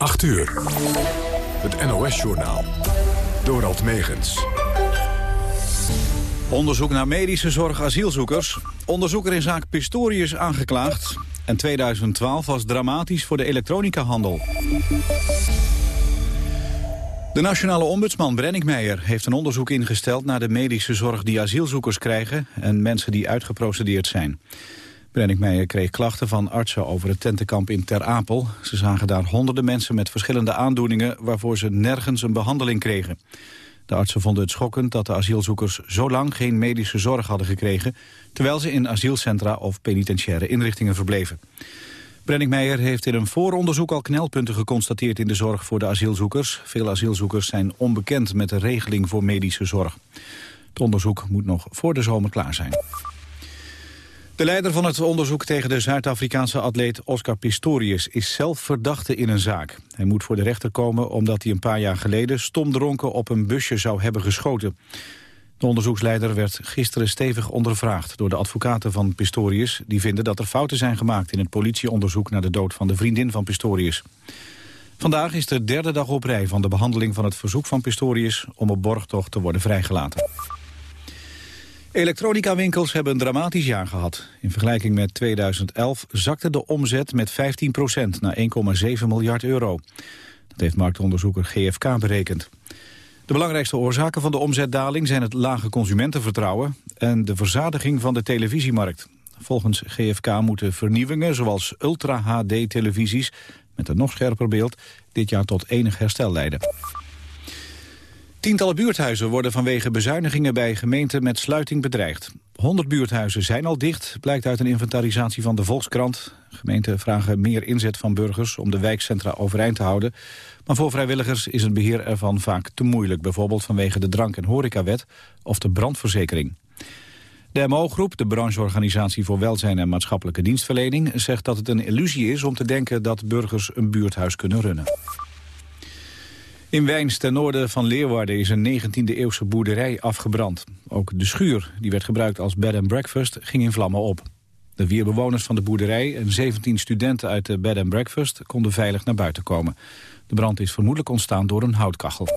8 uur. Het NOS-journaal. Dorald Megens. Onderzoek naar medische zorg asielzoekers. Onderzoeker in zaak Pistorius aangeklaagd. En 2012 was dramatisch voor de elektronicahandel. De nationale ombudsman Brennick Meijer heeft een onderzoek ingesteld... naar de medische zorg die asielzoekers krijgen... en mensen die uitgeprocedeerd zijn. Brennick Meijer kreeg klachten van artsen over het tentenkamp in Ter Apel. Ze zagen daar honderden mensen met verschillende aandoeningen... waarvoor ze nergens een behandeling kregen. De artsen vonden het schokkend dat de asielzoekers zo lang geen medische zorg hadden gekregen... terwijl ze in asielcentra of penitentiaire inrichtingen verbleven. Brennick Meijer heeft in een vooronderzoek al knelpunten geconstateerd in de zorg voor de asielzoekers. Veel asielzoekers zijn onbekend met de regeling voor medische zorg. Het onderzoek moet nog voor de zomer klaar zijn. De leider van het onderzoek tegen de Zuid-Afrikaanse atleet Oscar Pistorius is zelf verdachte in een zaak. Hij moet voor de rechter komen omdat hij een paar jaar geleden stomdronken op een busje zou hebben geschoten. De onderzoeksleider werd gisteren stevig ondervraagd door de advocaten van Pistorius... die vinden dat er fouten zijn gemaakt in het politieonderzoek naar de dood van de vriendin van Pistorius. Vandaag is de derde dag op rij van de behandeling van het verzoek van Pistorius om op borgtocht te worden vrijgelaten. Elektronica-winkels hebben een dramatisch jaar gehad. In vergelijking met 2011 zakte de omzet met 15% naar 1,7 miljard euro. Dat heeft marktonderzoeker GFK berekend. De belangrijkste oorzaken van de omzetdaling zijn het lage consumentenvertrouwen en de verzadiging van de televisiemarkt. Volgens GFK moeten vernieuwingen zoals ultra-HD-televisies met een nog scherper beeld dit jaar tot enig herstel leiden. Tientallen buurthuizen worden vanwege bezuinigingen bij gemeenten met sluiting bedreigd. 100 buurthuizen zijn al dicht, blijkt uit een inventarisatie van de Volkskrant. Gemeenten vragen meer inzet van burgers om de wijkcentra overeind te houden. Maar voor vrijwilligers is het beheer ervan vaak te moeilijk. Bijvoorbeeld vanwege de drank- en horecawet of de brandverzekering. De MO-groep, de brancheorganisatie voor welzijn en maatschappelijke dienstverlening... zegt dat het een illusie is om te denken dat burgers een buurthuis kunnen runnen. In Wijns, ten noorden van Leeuwarden, is een 19e-eeuwse boerderij afgebrand. Ook de schuur, die werd gebruikt als bed and breakfast, ging in vlammen op. De vier bewoners van de boerderij en 17 studenten uit de bed and breakfast konden veilig naar buiten komen. De brand is vermoedelijk ontstaan door een houtkachel.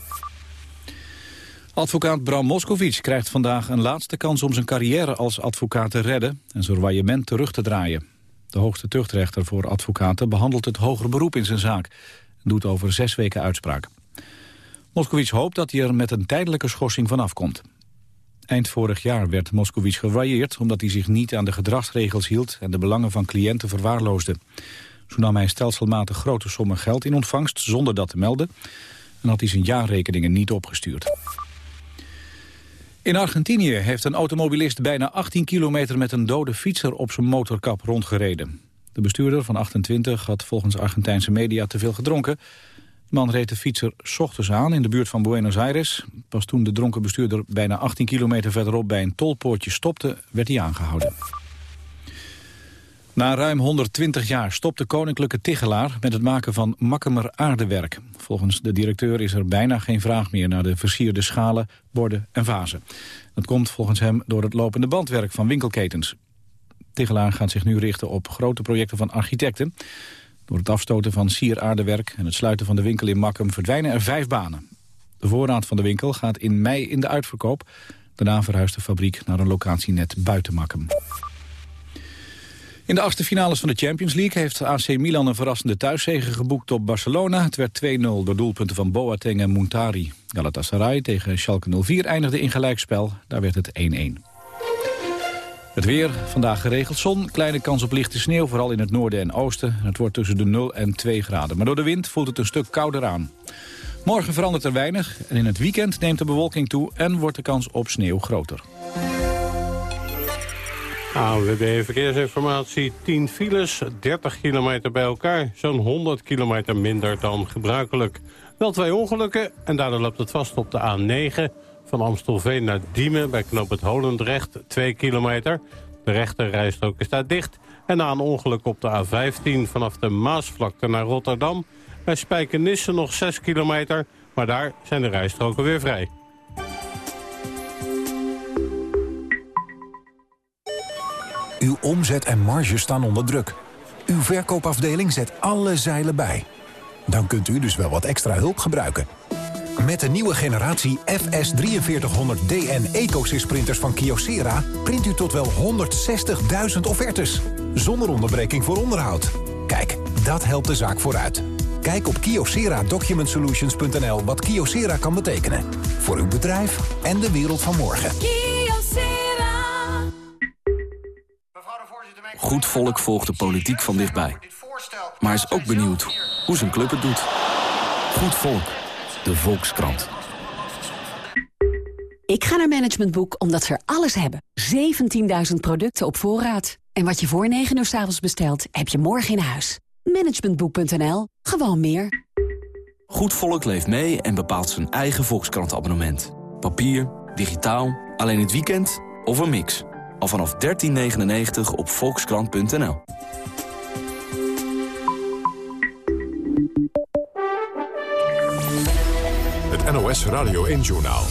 Advocaat Bram Moskowitz krijgt vandaag een laatste kans om zijn carrière als advocaat te redden en zijn royement terug te draaien. De hoogste tuchtrechter voor advocaten behandelt het hogere beroep in zijn zaak en doet over zes weken uitspraak. Moskowitz hoopt dat hij er met een tijdelijke schorsing vanaf komt. Eind vorig jaar werd Moskowitz gevarieerd omdat hij zich niet aan de gedragsregels hield en de belangen van cliënten verwaarloosde. Zo nam hij stelselmatig grote sommen geld in ontvangst zonder dat te melden en had hij zijn jaarrekeningen niet opgestuurd. In Argentinië heeft een automobilist bijna 18 kilometer met een dode fietser op zijn motorkap rondgereden. De bestuurder van 28 had volgens Argentijnse media te veel gedronken de man reed de fietser s ochtends aan in de buurt van Buenos Aires. Pas toen de dronken bestuurder bijna 18 kilometer verderop bij een tolpoortje stopte, werd hij aangehouden. Na ruim 120 jaar stopt de Koninklijke Tichelaar met het maken van makkemer aardewerk. Volgens de directeur is er bijna geen vraag meer naar de versierde schalen, borden en vazen. Dat komt volgens hem door het lopende bandwerk van winkelketens. Tichelaar gaat zich nu richten op grote projecten van architecten. Door het afstoten van sieraardewerk en het sluiten van de winkel in Makkum verdwijnen er vijf banen. De voorraad van de winkel gaat in mei in de uitverkoop. Daarna verhuist de fabriek naar een locatie net buiten Makkum. In de achtste finales van de Champions League heeft AC Milan een verrassende thuiszege geboekt op Barcelona. Het werd 2-0 door doelpunten van Boateng en Muntari. Galatasaray tegen Schalke 04 eindigde in gelijkspel. Daar werd het 1-1. Het weer, vandaag geregeld zon, kleine kans op lichte sneeuw, vooral in het noorden en oosten. Het wordt tussen de 0 en 2 graden, maar door de wind voelt het een stuk kouder aan. Morgen verandert er weinig en in het weekend neemt de bewolking toe en wordt de kans op sneeuw groter. ANWB Verkeersinformatie, 10 files, 30 kilometer bij elkaar. Zo'n 100 kilometer minder dan gebruikelijk. Wel twee ongelukken en daardoor loopt het vast op de A9... Van Amstelveen naar Diemen bij knoop het Holendrecht, 2 kilometer. De rechte rijstrook is daar dicht. En na een ongeluk op de A15 vanaf de Maasvlakte naar Rotterdam... bij Spijkenisse nog 6 kilometer, maar daar zijn de rijstroken weer vrij. Uw omzet en marge staan onder druk. Uw verkoopafdeling zet alle zeilen bij. Dan kunt u dus wel wat extra hulp gebruiken. Met de nieuwe generatie FS4300DN EcoSys printers van Kyocera... print u tot wel 160.000 offertes. Zonder onderbreking voor onderhoud. Kijk, dat helpt de zaak vooruit. Kijk op kyocera-documentsolutions.nl wat Kyocera kan betekenen. Voor uw bedrijf en de wereld van morgen. Goed volk volgt de politiek van dichtbij. Maar is ook benieuwd hoe zijn club het doet. Goed volk. De Volkskrant. Ik ga naar Management Boek omdat ze er alles hebben. 17.000 producten op voorraad. En wat je voor 9 uur s avonds bestelt, heb je morgen in huis. Managementboek.nl. Gewoon meer. Goed volk leeft mee en bepaalt zijn eigen Volkskrant-abonnement. Papier, digitaal, alleen het weekend of een mix. Al vanaf 13,99 op volkskrant.nl. NOS Radio 1-journaal.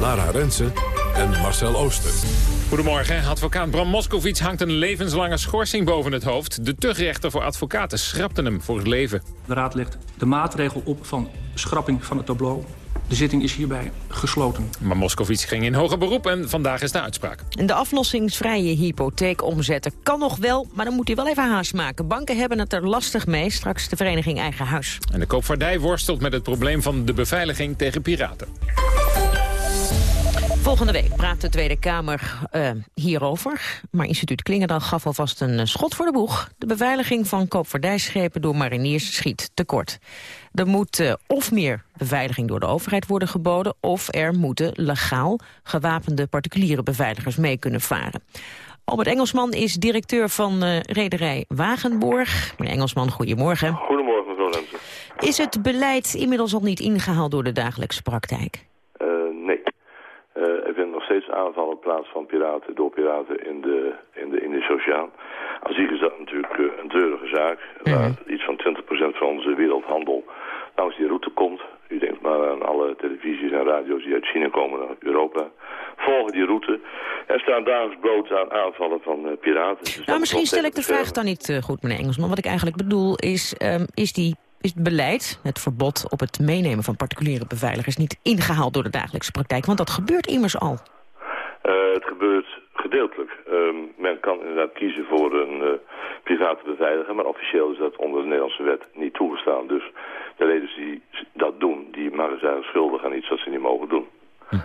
Lara Rensen en Marcel Ooster. Goedemorgen. Advocaat Bram Moskowitz hangt een levenslange schorsing boven het hoofd. De tuchtrechter voor advocaten schrapte hem voor het leven. De Raad legt de maatregel op van schrapping van het tableau. De zitting is hierbij gesloten. Maar Moskowitz ging in hoger beroep en vandaag is de uitspraak. De aflossingsvrije hypotheek omzetten kan nog wel, maar dan moet hij wel even haast maken. Banken hebben het er lastig mee, straks de vereniging Eigen Huis. En de koopvaardij worstelt met het probleem van de beveiliging tegen piraten. Volgende week praat de Tweede Kamer uh, hierover. Maar instituut Klingendaal gaf alvast een uh, schot voor de boeg. De beveiliging van koopvaardijschepen door mariniers schiet tekort. Er moet uh, of meer beveiliging door de overheid worden geboden... of er moeten legaal gewapende particuliere beveiligers mee kunnen varen. Albert Engelsman is directeur van rederij Wagenborg. Meneer Engelsman, goedemorgen. Goedemorgen, mevrouw Lensen. Is het beleid inmiddels al niet ingehaald door de dagelijkse praktijk? Er vinden nog steeds aanvallen plaats van piraten door piraten in de, in de Indische Oceaan. Aan zich is dat natuurlijk uh, een treurige zaak. Mm Waar iets van 20% van onze wereldhandel langs die route komt. U denkt maar aan alle televisies en radio's die uit China komen naar Europa. Volgen die route en staan dagelijks bloot aan aanvallen van uh, piraten. Dus nou, misschien stel ik de vraag dan niet uh, goed, meneer Engelsman. Wat ik eigenlijk bedoel is, um, is die is het beleid, het verbod op het meenemen van particuliere beveiligers... niet ingehaald door de dagelijkse praktijk? Want dat gebeurt immers al. Uh, het gebeurt gedeeltelijk. Uh, men kan inderdaad kiezen voor een uh, private beveiliger... maar officieel is dat onder de Nederlandse wet niet toegestaan. Dus de leden die dat doen, die maken zijn schuldig aan iets dat ze niet mogen doen. Hm.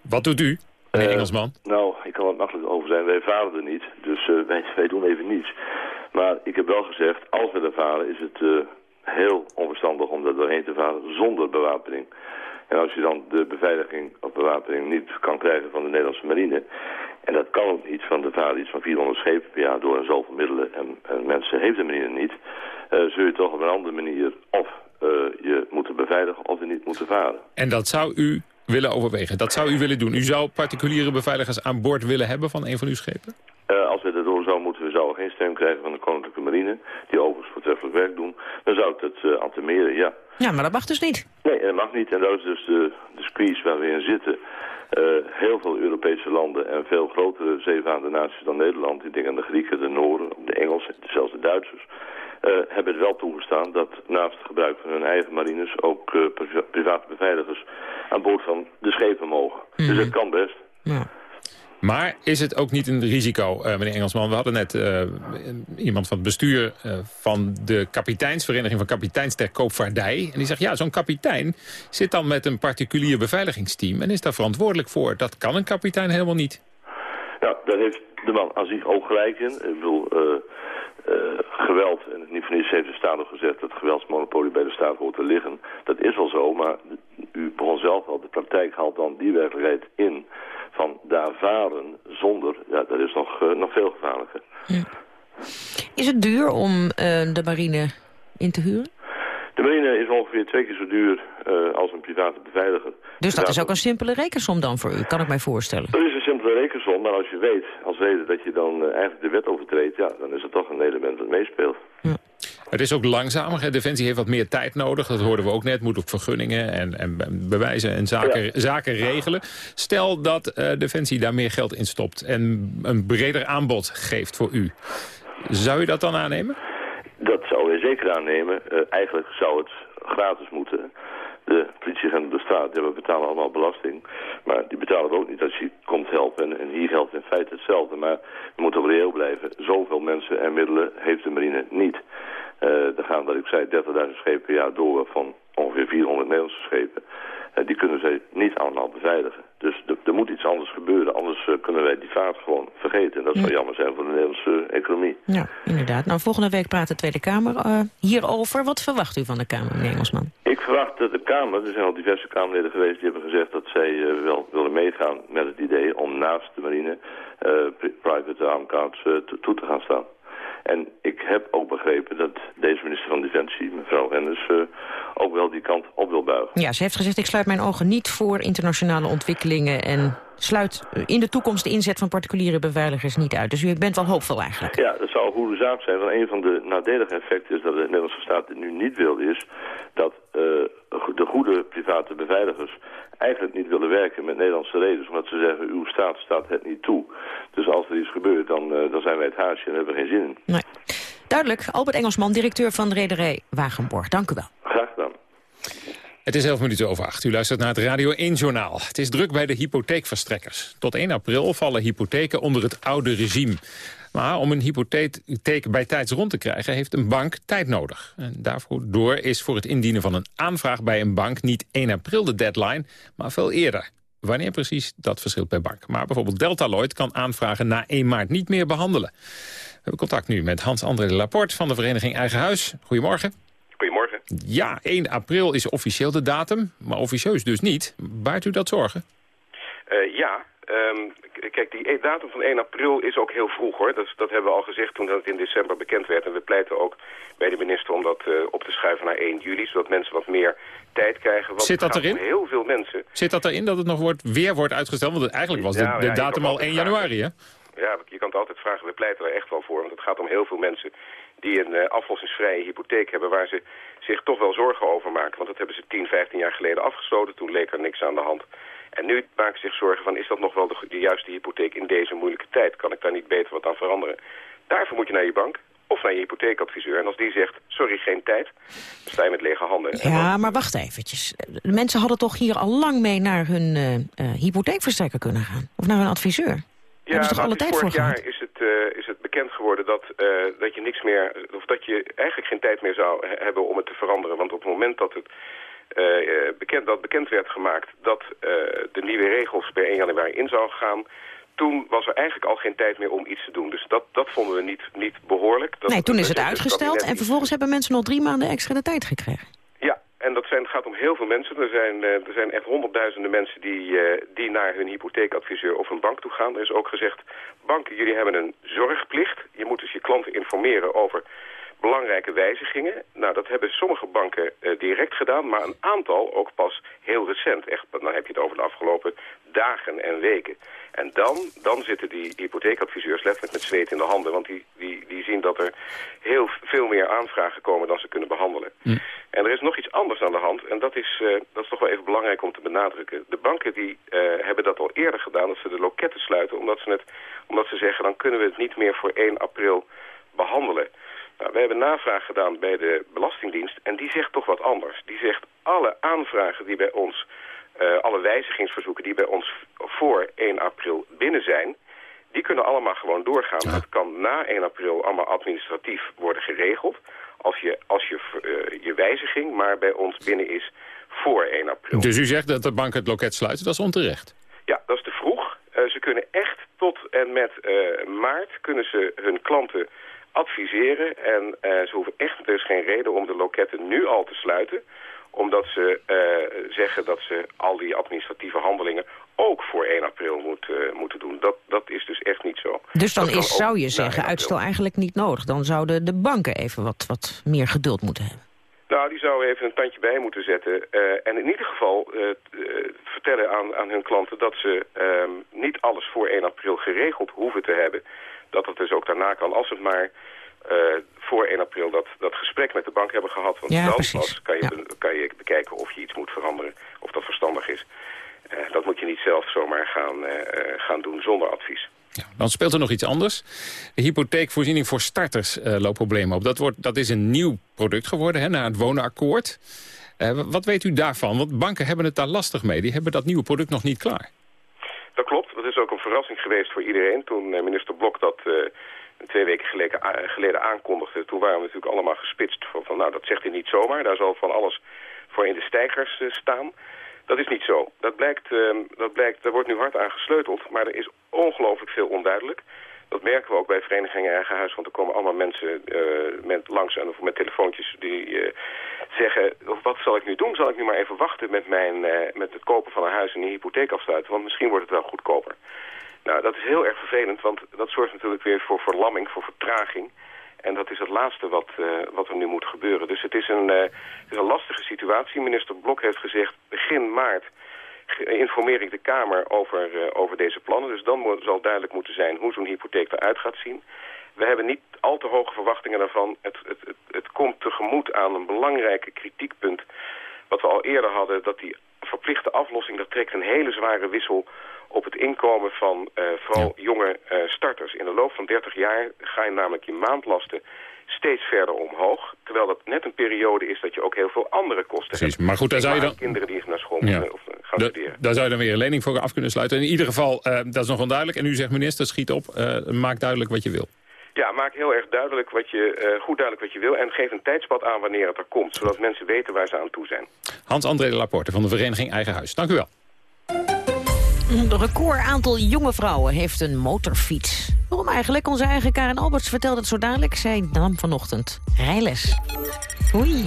Wat doet u, meneer uh, Engelsman? Nou, ik kan er makkelijk over zijn. Wij varen er niet, dus wij, wij, doen even niets. Maar ik heb wel gezegd, als we er varen, is het heel onverstandig om daar doorheen te varen zonder bewapening. En als je dan de beveiliging of bewapening niet kan krijgen van de Nederlandse marine... en dat kan ook niet, van de varen iets van 400 schepen per jaar door en zoveel middelen... en, en mensen heeft de marine niet, uh, zul je toch op een andere manier... of uh, je moeten beveiligen of er niet moeten varen. En dat zou u willen overwegen? Dat zou u willen doen? U zou particuliere beveiligers aan boord willen hebben van een van uw schepen? Uh, als we dat zouden geen steun krijgen van de Koninklijke Marine, die overigens voortreffelijk werk doen, dan zou ik het uh, antemeren, ja. Ja, maar dat mag dus niet. Nee, dat mag niet. En dat is dus de, de squeeze waar we in zitten. Uh, heel veel Europese landen en veel grotere zeevaarde naties dan Nederland, ik denk aan de Grieken, de Noorden, de Engelsen, zelfs de Duitsers, uh, hebben het wel toegestaan dat naast het gebruik van hun eigen marines ook uh, priva private beveiligers aan boord van de schepen mogen. Mm -hmm. Dus het kan best. Ja. Maar is het ook niet een risico, uh, meneer Engelsman? We hadden net uh, iemand van het bestuur uh, van de kapiteinsvereniging van kapiteins ter koopvaardij. En die zegt, ja, zo'n kapitein zit dan met een particulier beveiligingsteam en is daar verantwoordelijk voor. Dat kan een kapitein helemaal niet. Nou, daar heeft de man aan zich ook gelijk in. Ik bedoel, geweld, en niet van heeft de staat gezegd dat geweldsmonopolie bij de staat hoort te liggen. Dat is wel zo, maar u begon zelf al, de praktijk haalt dan die werkelijkheid in van daar varen zonder, ja, dat is nog, uh, nog veel gevaarlijker. Ja. Is het duur om uh, de marine in te huren? De marine is ongeveer twee keer zo duur uh, als een private beveiliger. Dus dat is ook een simpele rekensom dan voor u, kan ik mij voorstellen? Dat is een simpele rekensom, maar als je weet, als reden dat je dan eigenlijk de wet overtreedt... ja, dan is het toch een element dat meespeelt. Ja. Het is ook langzamer. Defensie heeft wat meer tijd nodig. Dat hoorden we ook net. Moet ook vergunningen en, en bewijzen en zaken, ja. zaken regelen. Stel dat uh, Defensie daar meer geld in stopt... en een breder aanbod geeft voor u. Zou u dat dan aannemen? Dat zouden wij zeker aannemen. Uh, eigenlijk zou het gratis moeten. De politieagenten op de straat, ja, we betalen allemaal belasting. Maar die betalen we ook niet als je komt helpen. En, hier geldt in feite hetzelfde. Maar we moeten reëel blijven. Zoveel mensen en middelen heeft de marine niet. Uh, er gaan, wat ik zei, 30.000 schepen per jaar door van ongeveer 400 Nederlandse schepen. Uh, die kunnen zij niet allemaal beveiligen. Dus er moet iets anders gebeuren, anders uh, kunnen wij die vaart gewoon vergeten. En dat zou jammer zijn voor de Nederlandse economie. Ja, inderdaad. Nou, volgende week praat de Tweede Kamer hierover. Wat verwacht u van de Kamer, meneer Engelsman? Ik verwacht dat de Kamer, er zijn al diverse Kamerleden geweest... die hebben gezegd dat zij wel willen meegaan met het idee om naast de marine... private armcounts toe te gaan staan. En ik heb ook begrepen dat deze minister van Defensie, mevrouw Rennes, uh, ook wel die kant op wil buigen. Ja, ze heeft gezegd, ik sluit mijn ogen niet voor internationale ontwikkelingen... en sluit in de toekomst de inzet van particuliere beveiligers niet uit. Dus u bent wel hoopvol eigenlijk. Ja, dat zou een goede zaak zijn. Want een van de nadelige effecten is dat de Nederlandse staat dit nu niet wil... is dat uh, de goede private beveiligers eigenlijk niet willen werken met Nederlandse reders. Omdat ze zeggen, uw staat staat het niet toe. Dus als er iets gebeurt, dan, uh, dan zijn wij het haasje en hebben we geen zin in. Nee. Duidelijk. Albert Engelsman, directeur van de rederij Wagenborg. Dank u wel. Het is 11 minuten over 8. U luistert naar het Radio 1-journaal. Het is druk bij de hypotheekverstrekkers. Tot 1 april vallen hypotheken onder het oude regime. Maar om een hypotheek bij tijds rond te krijgen... heeft een bank tijd nodig. En daarvoor is voor het indienen van een aanvraag bij een bank... niet 1 april de deadline, maar veel eerder. Wanneer precies, dat verschilt per bank. Maar bijvoorbeeld Deltaloid kan aanvragen na 1 maart niet meer behandelen. We hebben contact nu met Hans-André Laporte van de vereniging Eigen Huis. Goedemorgen. Ja, 1 april is officieel de datum, maar officieus dus niet. Baart u dat zorgen? Uh, ja, um, kijk, die datum van 1 april is ook heel vroeg hoor. Dat, dat hebben we al gezegd toen het in december bekend werd. En we pleiten ook bij de minister om dat uh, op te schuiven naar 1 juli. Zodat mensen wat meer tijd krijgen. Want Zit dat erin? Heel veel mensen. Zit dat erin dat het nog wordt, weer wordt uitgesteld? Want het, eigenlijk was de, de ja, datum al 1 januari hè? Ja, je kan het altijd vragen. We pleiten er echt wel voor. Want het gaat om heel veel mensen die een uh, aflossingsvrije hypotheek hebben... waar ze zich toch wel zorgen over maken. Want dat hebben ze 10, 15 jaar geleden afgesloten. Toen leek er niks aan de hand. En nu maken ze zich zorgen van, is dat nog wel de, de, juiste hypotheek in deze moeilijke tijd? Kan ik daar niet beter wat aan veranderen? Daarvoor moet je naar je bank of naar je hypotheekadviseur. En als die zegt, sorry, geen tijd, dan sta je met lege handen. Ja, maar wacht eventjes. De mensen hadden toch hier al lang mee naar hun uh, hypotheekverstrekker kunnen gaan? Of naar hun adviseur? Ja, Hebben ze toch alle tijd vorig jaar is het, uh, is het bekend geworden dat, dat je niks meer, of dat je eigenlijk geen tijd meer zou hebben om het te veranderen. Want op het moment dat het uh, bekend, dat bekend werd gemaakt dat de nieuwe regels per 1 januari in zouden gaan... toen was er eigenlijk al geen tijd meer om iets te doen. Dus dat, dat vonden we niet, niet behoorlijk. Dat, nee, toen is het uitgesteld en vervolgens hebben mensen nog drie maanden extra de tijd gekregen. En dat zijn, het gaat om heel veel mensen. Er zijn, er zijn echt honderdduizenden mensen die, die naar hun hypotheekadviseur of een bank toe gaan. Er is ook gezegd, banken, jullie hebben een zorgplicht. Je moet dus je klanten informeren over belangrijke wijzigingen. Nou, dat hebben sommige banken uh, direct gedaan, maar een aantal ook pas heel recent. Echt, dan heb je het over de afgelopen dagen en weken. En dan, dan zitten die hypotheekadviseurs letterlijk met zweet in de handen. Want die, die, die zien dat er heel veel meer aanvragen komen dan ze kunnen behandelen. Hm. En er is nog iets anders aan de hand. En dat is, uh, dat is toch wel even belangrijk om te benadrukken. De banken die uh, hebben dat al eerder gedaan. Dat ze de loketten sluiten. Omdat ze, het, omdat ze zeggen dan kunnen we het niet meer voor 1 april behandelen. Nou, we hebben navraag gedaan bij de Belastingdienst en die zegt toch wat anders. Die zegt alle aanvragen die bij ons, uh, alle wijzigingsverzoeken die bij ons voor 1 april binnen zijn, die kunnen allemaal gewoon doorgaan. Ja. Dat kan na 1 april allemaal administratief worden geregeld. Als je, als je, uh, je wijziging maar bij ons binnen is voor 1 april. Dus u zegt dat de bank het loket sluiten, dat is onterecht? Ja, dat is te vroeg. Uh, ze kunnen echt tot en met maart kunnen ze hun klanten adviseren. En uh, ze hoeven echt, is geen reden om de loketten nu al te sluiten omdat ze uh, zeggen dat ze al die administratieve handelingen ook voor 1 april moet, uh, moeten doen. Dat, dat is dus echt niet zo. Dus dan is, zou je zeggen, uitstel eigenlijk niet nodig. Dan zouden de banken even wat, wat meer geduld moeten hebben. Nou, die zouden even een tandje bij moeten zetten. Uh, en in ieder geval vertellen aan, aan hun klanten dat ze ehm, niet alles voor 1 april geregeld hoeven te hebben dat het dus ook daarna kan, als het maar uh, voor 1 april dat, dat gesprek met de bank hebben gehad. Want ja, dan pas kan je, ja. kan je bekijken of je iets moet veranderen, of dat verstandig is. Uh, dat moet je niet zelf zomaar gaan, uh, gaan doen zonder advies. Ja, dan speelt er nog iets anders. De hypotheekvoorziening voor starters uh, loopt problemen op. Dat, wordt, dat is een nieuw product geworden hè, na het wonenakkoord. Uh, wat weet u daarvan? Want banken hebben het daar lastig mee. Die hebben dat nieuwe product nog niet klaar. Dat klopt. Dat is ook een verrassing geweest voor iedereen. Toen uh, minister Blok dat twee weken geleden, aankondigde... toen waren we natuurlijk allemaal gespitst van, van... nou, dat zegt hij niet zomaar. Daar zal van alles voor in de stijgers staan... Dat is niet zo. Dat blijkt, uh, dat blijkt, er wordt nu hard aan gesleuteld, maar er is ongelooflijk veel onduidelijk. Dat merken we ook bij Verenigingen Eigen Huis, want er komen allemaal mensen uh, met, langs en met telefoontjes die uh, zeggen, wat zal ik nu doen? Zal ik nu maar even wachten met, mijn, eh, met het kopen van een huis en een hypotheek afsluiten, want misschien wordt het wel goedkoper. Nou, dat is heel erg vervelend, want dat zorgt natuurlijk weer voor verlamming, voor vertraging. En dat is het laatste wat, wat er nu moet gebeuren. Dus het is, een, het is een lastige situatie. Minister Blok heeft gezegd, begin maart informeer ik de Kamer over, uh, over deze plannen. Dus dan moet, zal duidelijk moeten zijn hoe zo'n hypotheek eruit gaat zien. We hebben niet al te hoge verwachtingen daarvan. Het, het, het, het komt tegemoet aan een belangrijke kritiekpunt... wat we al eerder hadden, dat die verplichte aflossing... dat trekt een hele zware wissel op het inkomen van uh, vooral jonge uh, starters. In de loop van 30 jaar ga je namelijk je maandlasten steeds verder omhoog. Terwijl dat net een periode is dat je ook heel veel andere kosten Precies, hebt. Maar goed, daar zou je dan... Kinderen die naar school ja. of gaan da studeren. Daar zou je dan weer een lening voor af kunnen sluiten. In ieder geval, uh, dat is nog onduidelijk. En u zegt minister, schiet op, maak duidelijk wat je wil. Ja, maak heel erg duidelijk wat je, uh, goed duidelijk wat je wil... en geef een tijdspad aan wanneer het er komt... zodat mensen weten waar ze aan toe zijn. Hans-André de Laporte van de vereniging Eigen Huis. Dank u wel. Een record aantal jonge vrouwen heeft een motorfiets. Waarom eigenlijk? Onze eigen Karen Alberts vertelde het zo dadelijk. Zij nam vanochtend rijles. Oei.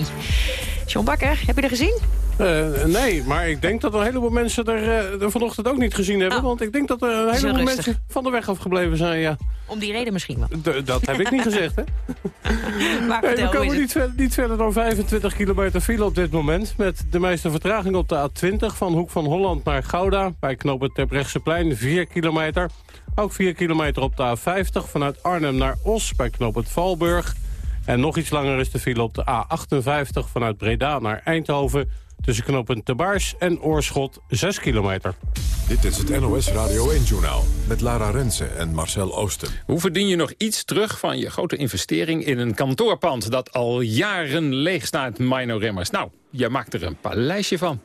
John Bakker, heb je er gezien? Uh, nee, maar ik denk dat een heleboel mensen er, uh, er vanochtend ook niet gezien hebben. Oh. Want ik denk dat er een heleboel mensen van de weg afgebleven zijn, ja. Om die reden misschien wel. D dat heb ik niet gezegd, hè? maar nee, vertel, we komen niet, ver, niet, verder dan 25 kilometer file op dit moment. Met de meeste vertraging op de A20 van Hoek van Holland naar Gouda. Bij knooppunt Terbrechtseplein 4 kilometer. Ook 4 kilometer op de A50 vanuit Arnhem naar Os bij knooppunt Valburg. En nog iets langer is de file op de A58 vanuit Breda naar Eindhoven... tussen knooppunt Te Baars en Oorschot 6 kilometer. Dit is het NOS Radio 1-journaal met Lara Rensen en Marcel Oosten. Hoe verdien je nog iets terug van je grote investering in een kantoorpand... dat al jaren leeg staat, Mino Remmers? Nou, je maakt er een paleisje van.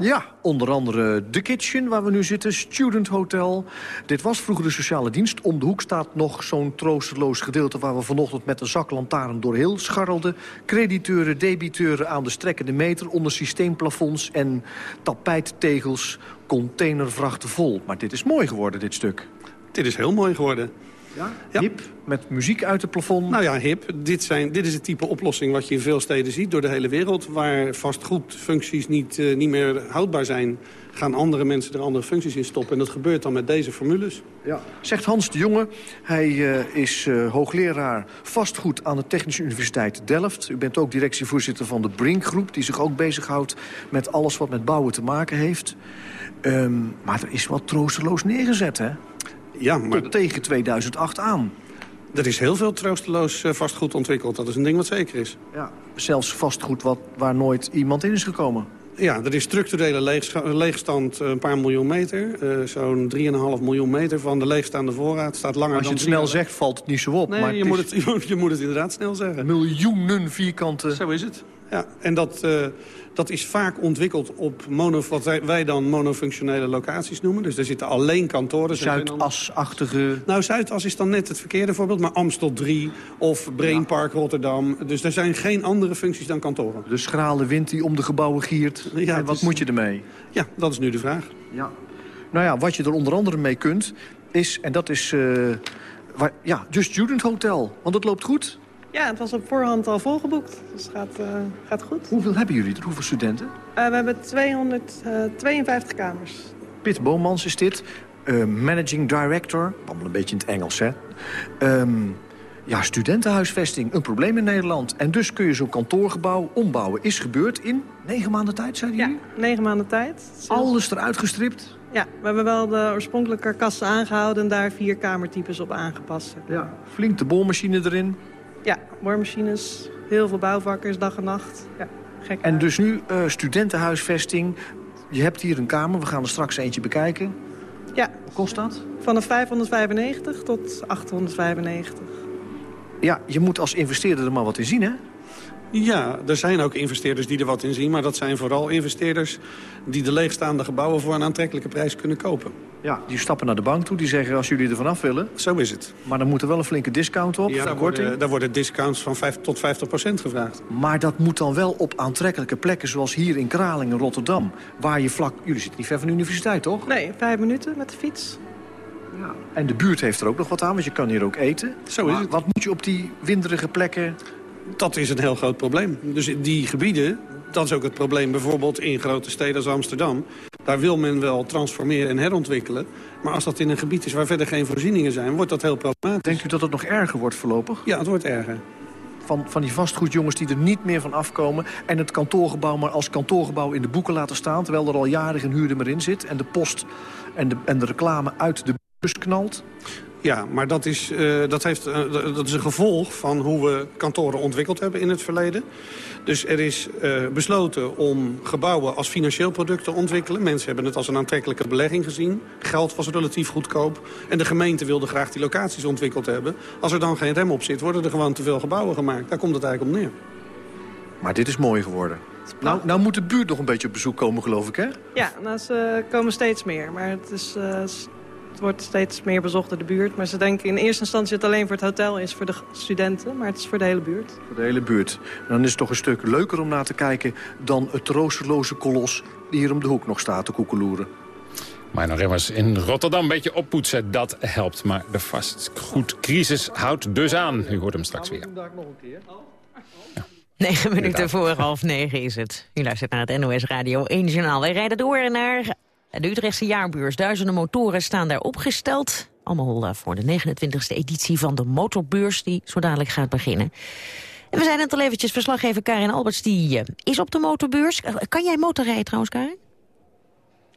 Ja, onder andere The Kitchen, waar we nu zitten, Student Hotel. Dit was vroeger de sociale dienst. Om de hoek staat nog zo'n troosteloos gedeelte... waar we vanochtend met een zaklantaarn doorheen scharrelden. Crediteuren, debiteuren aan de strekkende meter... onder systeemplafonds en tapijttegels, containervrachten vol. Maar dit is mooi geworden, dit stuk. Dit is heel mooi geworden. Ja? ja? Hip, met muziek uit het plafond. Nou ja, hip. Dit, zijn, dit is het type oplossing wat je in veel steden ziet door de hele wereld. Waar vastgoedfuncties niet, uh, niet meer houdbaar zijn... gaan andere mensen er andere functies in stoppen. En dat gebeurt dan met deze formules. Ja. Zegt Hans de Jonge. Hij uh, is uh, hoogleraar vastgoed aan de Technische Universiteit Delft. U bent ook directievoorzitter van de Brinkgroep... die zich ook bezighoudt met alles wat met bouwen te maken heeft. Um, maar er is wat troosteloos neergezet, hè? Ja, maar... Tot tegen 2008 aan. Er is heel veel troosteloos vastgoed ontwikkeld. Dat is een ding wat zeker is. Ja, zelfs vastgoed wat, waar nooit iemand in is gekomen. Ja, er is structurele leegstand een paar miljoen meter. Uh, Zo'n 3,5 miljoen meter van de leegstaande voorraad staat langer Als je dan het snel zegt, valt het niet zo op. Nee, maar je, moet het, je moet het inderdaad snel zeggen. Miljoenen vierkante... Zo is het. Ja, en dat, uh, dat is vaak ontwikkeld op mono, wat wij dan monofunctionele locaties noemen. Dus daar zitten alleen kantoren. Zuidasachtige... Nou, Zuidas is dan net het verkeerde voorbeeld. Maar Amstel 3 of Brainpark ja. Rotterdam. Dus er zijn geen andere functies dan kantoren. De schrale wind die om de gebouwen giert. Ja, en wat is... moet je ermee? Ja, dat is nu de vraag. Ja. Nou ja, wat je er onder andere mee kunt, is... en dat is... Uh, waar, ja, Just Student Hotel. Want het loopt goed. Ja, het was op voorhand al volgeboekt, dus het gaat, uh, gaat goed. Hoeveel hebben jullie er? Hoeveel studenten? Uh, we hebben 252 kamers. Pit Bomans is dit, uh, managing director. Babbel een beetje in het Engels, hè. Um, ja, studentenhuisvesting, een probleem in Nederland. En dus kun je zo'n kantoorgebouw ombouwen. Is gebeurd in negen maanden tijd, zei jullie? Ja, negen maanden tijd. Alles eruit gestript? Ja, we hebben wel de oorspronkelijke karkassen aangehouden... en daar vier kamertypes op aangepast. Ja, flink de boormachine erin. Ja, boormachines, heel veel bouwvakkers, dag en nacht. Ja, gek en dus nu uh, studentenhuisvesting. Je hebt hier een kamer, we gaan er straks eentje bekijken. Ja. Wat kost dat? Vanaf 595 tot 895. Ja, je moet als investeerder er maar wat in zien, hè? Ja, er zijn ook investeerders die er wat in zien... maar dat zijn vooral investeerders die de leegstaande gebouwen... voor een aantrekkelijke prijs kunnen kopen. Ja, die stappen naar de bank toe, die zeggen als jullie er vanaf willen... Zo is het. Maar dan moet er wel een flinke discount op, Ja, daar worden, daar worden discounts van 5 tot 50 procent gevraagd. Maar dat moet dan wel op aantrekkelijke plekken, zoals hier in Kralingen, Rotterdam. Waar je vlak... Jullie zitten niet ver van de universiteit, toch? Nee, vijf minuten met de fiets. En de buurt heeft er ook nog wat aan, want je kan hier ook eten. Zo is Maar het. Wat moet je op die winderige plekken... Dat is een heel groot probleem. Dus in die gebieden, dat is ook het probleem bijvoorbeeld in grote steden als Amsterdam. Daar wil men wel transformeren en herontwikkelen. Maar als dat in een gebied is waar verder geen voorzieningen zijn, wordt dat heel problematisch. Denkt u dat het nog erger wordt voorlopig? Ja, het wordt erger. Van, van die vastgoedjongens die er niet meer van afkomen... en het kantoorgebouw maar als kantoorgebouw in de boeken laten staan... terwijl er al jaren geen huurder meer in zit... en de post en de, en de reclame uit de bus knalt? Ja, maar dat is, eh, dat, heeft, eh, dat is een gevolg van hoe we kantoren ontwikkeld hebben in het verleden. Dus er is eh, besloten om gebouwen als financieel product te ontwikkelen. Mensen hebben het als een aantrekkelijke belegging gezien. Geld was relatief goedkoop. En de gemeente wilde graag die locaties ontwikkeld hebben. Als er dan geen rem op zit, worden er gewoon te veel gebouwen gemaakt. Daar komt het eigenlijk om neer. Maar dit is mooi geworden. Nou, nou moet de buurt nog een beetje op bezoek komen, geloof ik, hè? Ja, nou, ze komen steeds meer. Maar het, is, eh, het wordt steeds meer bezocht door de buurt. Maar ze denken in eerste instantie dat het alleen voor het hotel is voor de studenten. Maar het is voor de hele buurt. Voor de hele buurt. En dan is het toch een stuk leuker om naar te kijken... dan het troosteloze kolos die hier om de hoek nog staat te koekeloeren. Maar nog immers in Rotterdam een beetje oppoetsen, dat helpt. Maar de vastgoedcrisis houdt dus aan. U hoort hem straks weer. Negen minuten voor half negen is het. U luistert naar het NOS Radio 1 Journaal. Wij rijden door naar de Utrechtse jaarbeurs. Duizenden motoren staan daar opgesteld. Allemaal eh, voor de 29e editie van de motorbeurs... die zo dadelijk gaat beginnen. En we zijn het al eventjes. Verslaggever Karin Alberts die, eh, is op de motorbeurs. Eh, Kan jij motorrijden trouwens, Karin?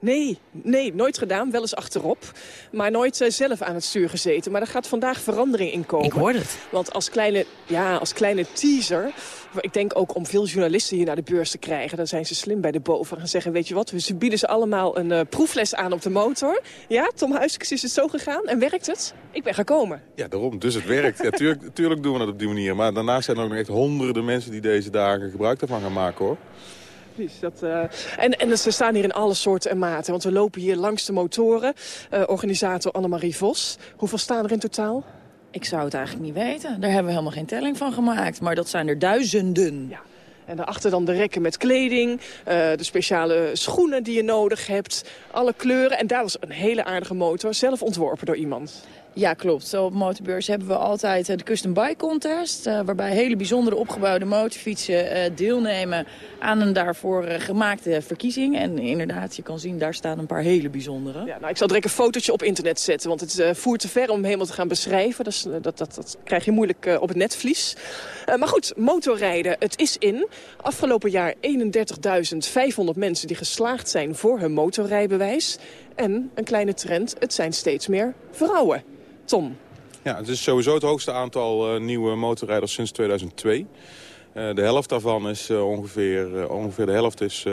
Nee, nee, nooit gedaan. Wel eens achterop. Maar nooit eh, zelf aan het stuur gezeten. Maar er gaat vandaag verandering in komen. Ik hoorde het. Want als kleine, ja, als kleine teaser... Ik denk ook om veel journalisten hier naar de beurs te krijgen. Dan zijn ze slim bij de boven. En zeggen, weet je wat, we bieden ze allemaal een eh, proefles aan op de motor. Ja, Tom Huiskes is het zo gegaan. En werkt het? Ik ben gekomen. Ja, daarom. Dus het werkt. Ja, tuurlijk, tuurlijk doen we dat op die manier. Maar daarnaast zijn er ook nog echt honderden mensen die deze dagen gebruik ervan gaan maken, hoor. Precies, dat, eh, en, en ze staan hier in alle soorten en maten. Want we lopen hier langs de motoren. Eh, organisator Annemarie Vos. Hoeveel staan er in totaal? Ik zou het eigenlijk niet weten. Daar hebben we helemaal geen telling van gemaakt. Maar dat zijn er duizenden. Ja. En daarachter dan de rekken met kleding, eh, de speciale schoenen die je nodig hebt, alle kleuren. En daar was een hele aardige motor, zelf ontworpen door iemand. Ja, klopt. Op motorbeurs hebben we altijd eh, de Custom Bike Contest. eh, waarbij hele bijzondere opgebouwde motorfietsen eh, deelnemen aan een daarvoor gemaakte verkiezing. En inderdaad, je kan zien, daar staan een paar hele bijzondere. Ja, nou, ik zal direct een fotootje op internet zetten, want het voert te ver om helemaal te gaan beschrijven. Dat, dat, dat, krijg je moeilijk op het netvlies. Maar goed, motorrijden, het is in. Afgelopen jaar 31.500 mensen die geslaagd zijn voor hun motorrijbewijs. En een kleine trend, het zijn steeds meer vrouwen. Tom. Ja, het is sowieso het hoogste aantal eh, nieuwe motorrijders sinds 2002. Eh, de helft daarvan is eh, ongeveer, eh, ongeveer de helft is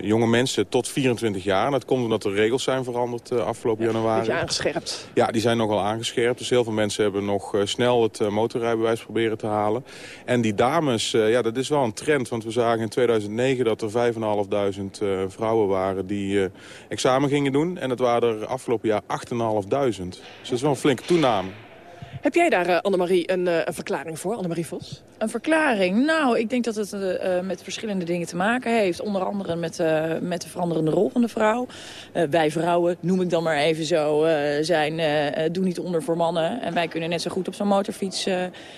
jonge mensen tot 24 jaar. En dat komt omdat de regels zijn veranderd afgelopen januari. Beetje aangescherpt. Ja, die zijn nogal aangescherpt. Dus heel veel mensen hebben nog snel het motorrijbewijs proberen te halen. En die dames, ja, dat is wel een trend. Want we zagen in 2009 dat er 5.500 vrouwen waren die examen gingen doen. En dat waren er afgelopen jaar 8.500. Dus dat is wel een flinke toename. Heb jij daar, uh, Annemarie, een, uh, een verklaring voor, Annemarie Vos? Een verklaring? Nou, ik denk dat het uh, met verschillende dingen te maken heeft. Onder andere met, met de veranderende rol van de vrouw. wij vrouwen, noem ik dan maar even zo, zijn doen niet onder voor mannen. En wij kunnen net zo goed op zo'n motorfiets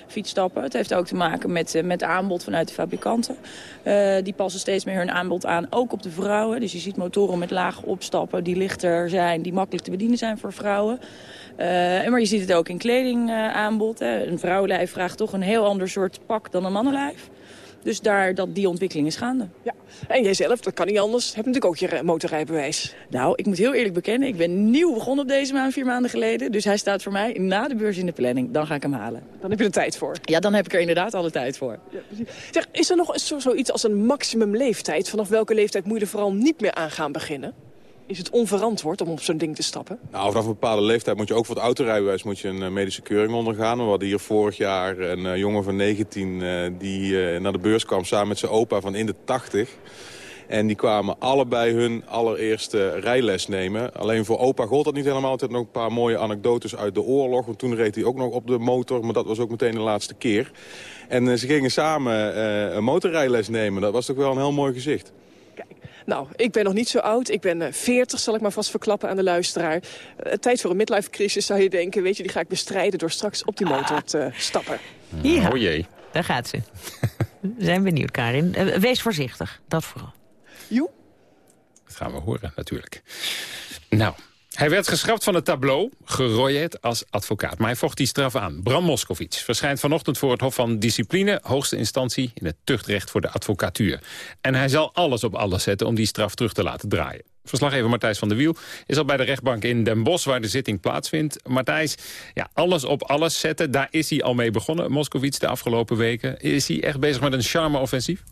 fiets stappen. Het heeft ook te maken met, met aanbod vanuit de fabrikanten. die passen steeds meer hun aanbod aan, ook op de vrouwen. Dus je ziet motoren met laag opstappen, die lichter zijn, die makkelijk te bedienen zijn voor vrouwen. Uh, maar je ziet het ook in kledingaanbod. Een vrouwenlijf vraagt toch een heel ander soort pak dan een mannenlijf. Dus daar, dat, die ontwikkeling is gaande. Ja. En jijzelf, dat kan niet anders, hebt natuurlijk ook je motorrijbewijs. Nou, ik moet heel eerlijk bekennen, ik ben nieuw begonnen op deze maand, vier maanden geleden. Dus hij staat voor mij na de beurs in de planning. Dan ga ik hem halen. Dan heb je er tijd voor? Ja, dan heb ik er inderdaad alle tijd voor. Ja, zeg, is er nog zo, zoiets als een maximumleeftijd? Vanaf welke leeftijd moet je er vooral niet meer aan gaan beginnen? Is het onverantwoord om op zo'n ding te stappen? Nou, vanaf een bepaalde leeftijd moet je ook voor het autorijbewijs moet je een eh, medische keuring ondergaan. We hadden hier vorig jaar een uh, jongen van 19 uh, die naar de beurs kwam samen met zijn opa van in de 80. En die kwamen allebei hun allereerste rijles nemen. Alleen voor opa gold dat niet helemaal. Het had nog een paar mooie anekdotes uit de oorlog. Want toen reed hij ook nog op de motor, maar dat was ook meteen de laatste keer. En ze gingen samen een motorrijles nemen. Dat was toch wel een heel mooi gezicht. Nou, ik ben nog niet zo oud. Ik ben 40, zal ik maar vast verklappen aan de luisteraar. Uh, tijd voor een midlife crisis zou je denken. Weet je, die ga ik bestrijden door straks op die motor te stappen. Ja, oh jee. daar gaat ze. We zijn benieuwd, Karin. Uh, wees voorzichtig, dat vooral. Joe? Dat gaan we horen, natuurlijk. Nou, hij werd geschrapt van het tableau, gerooid als advocaat. Maar hij vocht die straf aan. Bram Moskowitz verschijnt vanochtend voor het Hof van Discipline... hoogste instantie in het tuchtrecht voor de advocatuur. En hij zal alles op alles zetten om die straf terug te laten draaien. Verslaggever Martijs van der Wiel is al bij de rechtbank in Den Bosch... waar de zitting plaatsvindt. Martijs, ja, alles op alles zetten, daar is hij al mee begonnen. Moskowitz de afgelopen weken. Is hij echt bezig met een charme-offensief?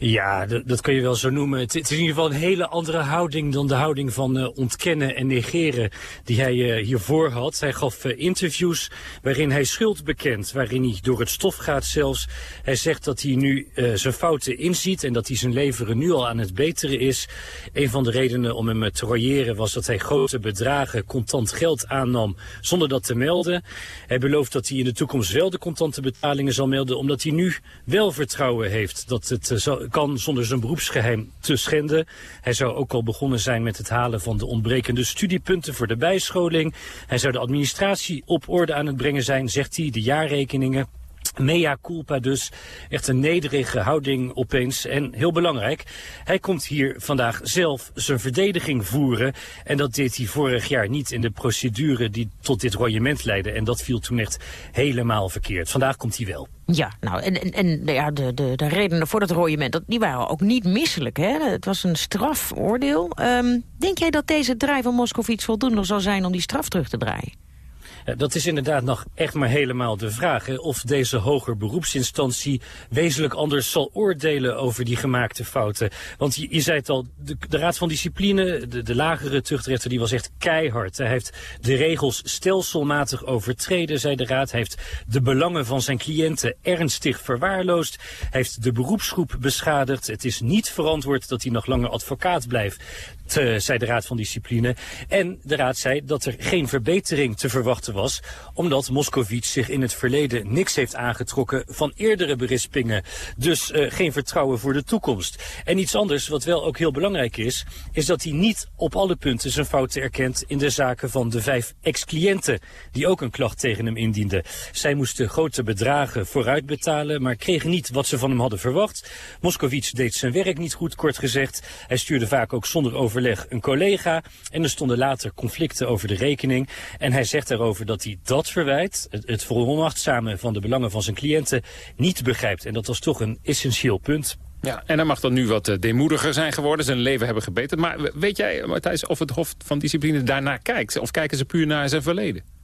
Ja, dat kun je wel zo noemen. Het, is in ieder geval een hele andere houding dan de houding van uh, ontkennen en negeren die hij uh, hiervoor had. Hij gaf uh, interviews waarin hij schuld bekent, waarin hij door het stof gaat zelfs. Hij zegt dat hij nu zijn fouten inziet en dat hij zijn leveren nu al aan het beteren is. Een van de redenen om hem te royeren was dat hij grote bedragen contant geld aannam zonder dat te melden. Hij belooft dat hij in de toekomst wel de contante betalingen zal melden, omdat hij nu wel vertrouwen heeft dat het zal kan zonder zijn beroepsgeheim te schenden. Hij zou ook al begonnen zijn met het halen van de ontbrekende studiepunten voor de bijscholing. Hij zou de administratie op orde aan het brengen zijn, zegt hij, de jaarrekeningen. Mea culpa dus. Echt een nederige houding opeens. En heel belangrijk, hij komt hier vandaag zelf zijn verdediging voeren. En dat deed hij vorig jaar niet in de procedure die tot dit royement leidde. En dat viel toen echt helemaal verkeerd. Vandaag komt hij wel. Ja, nou, en, en, en ja, de, de, de redenen voor dat royement, dat, die waren ook niet misselijk. Hè? Het was een strafoordeel. Um, denk jij dat deze draai van Moskovits voldoende zal zijn om die straf terug te draaien? Dat is inderdaad nog echt maar helemaal de vraag. Of deze hoger beroepsinstantie wezenlijk anders zal oordelen over die gemaakte fouten. Want je, zei het al, de, Raad van Discipline, de, de, lagere tuchtrechter, die was echt keihard. Hij heeft de regels stelselmatig overtreden, zei de Raad. Hij heeft de belangen van zijn cliënten ernstig verwaarloosd. Hij heeft de beroepsgroep beschadigd. Het is niet verantwoord dat hij nog langer advocaat blijft. Te, zei de Raad van Discipline. En de Raad zei dat er geen verbetering te verwachten was, omdat Moskovits zich in het verleden niks heeft aangetrokken van eerdere berispingen. Dus uh, geen vertrouwen voor de toekomst. En iets anders, wat wel ook heel belangrijk is, is dat hij niet op alle punten zijn fouten erkent in de zaken van de vijf ex-cliënten, die ook een klacht tegen hem indienden. Zij moesten grote bedragen vooruit betalen, maar kregen niet wat ze van hem hadden verwacht. Moskovits deed zijn werk niet goed, kort gezegd. Hij stuurde vaak ook zonder overleg een collega en er stonden later conflicten over de rekening. En hij zegt daarover dat hij dat verwijt, het, het veronachtzamen van de belangen van zijn cliënten, niet begrijpt. En dat was toch een essentieel punt. Ja, en hij mag dan nu wat deemoediger zijn geworden, zijn leven hebben gebeterd. Maar weet jij, Matthijs, of het Hof van Discipline daarnaar kijkt? Of kijken ze puur naar zijn verleden?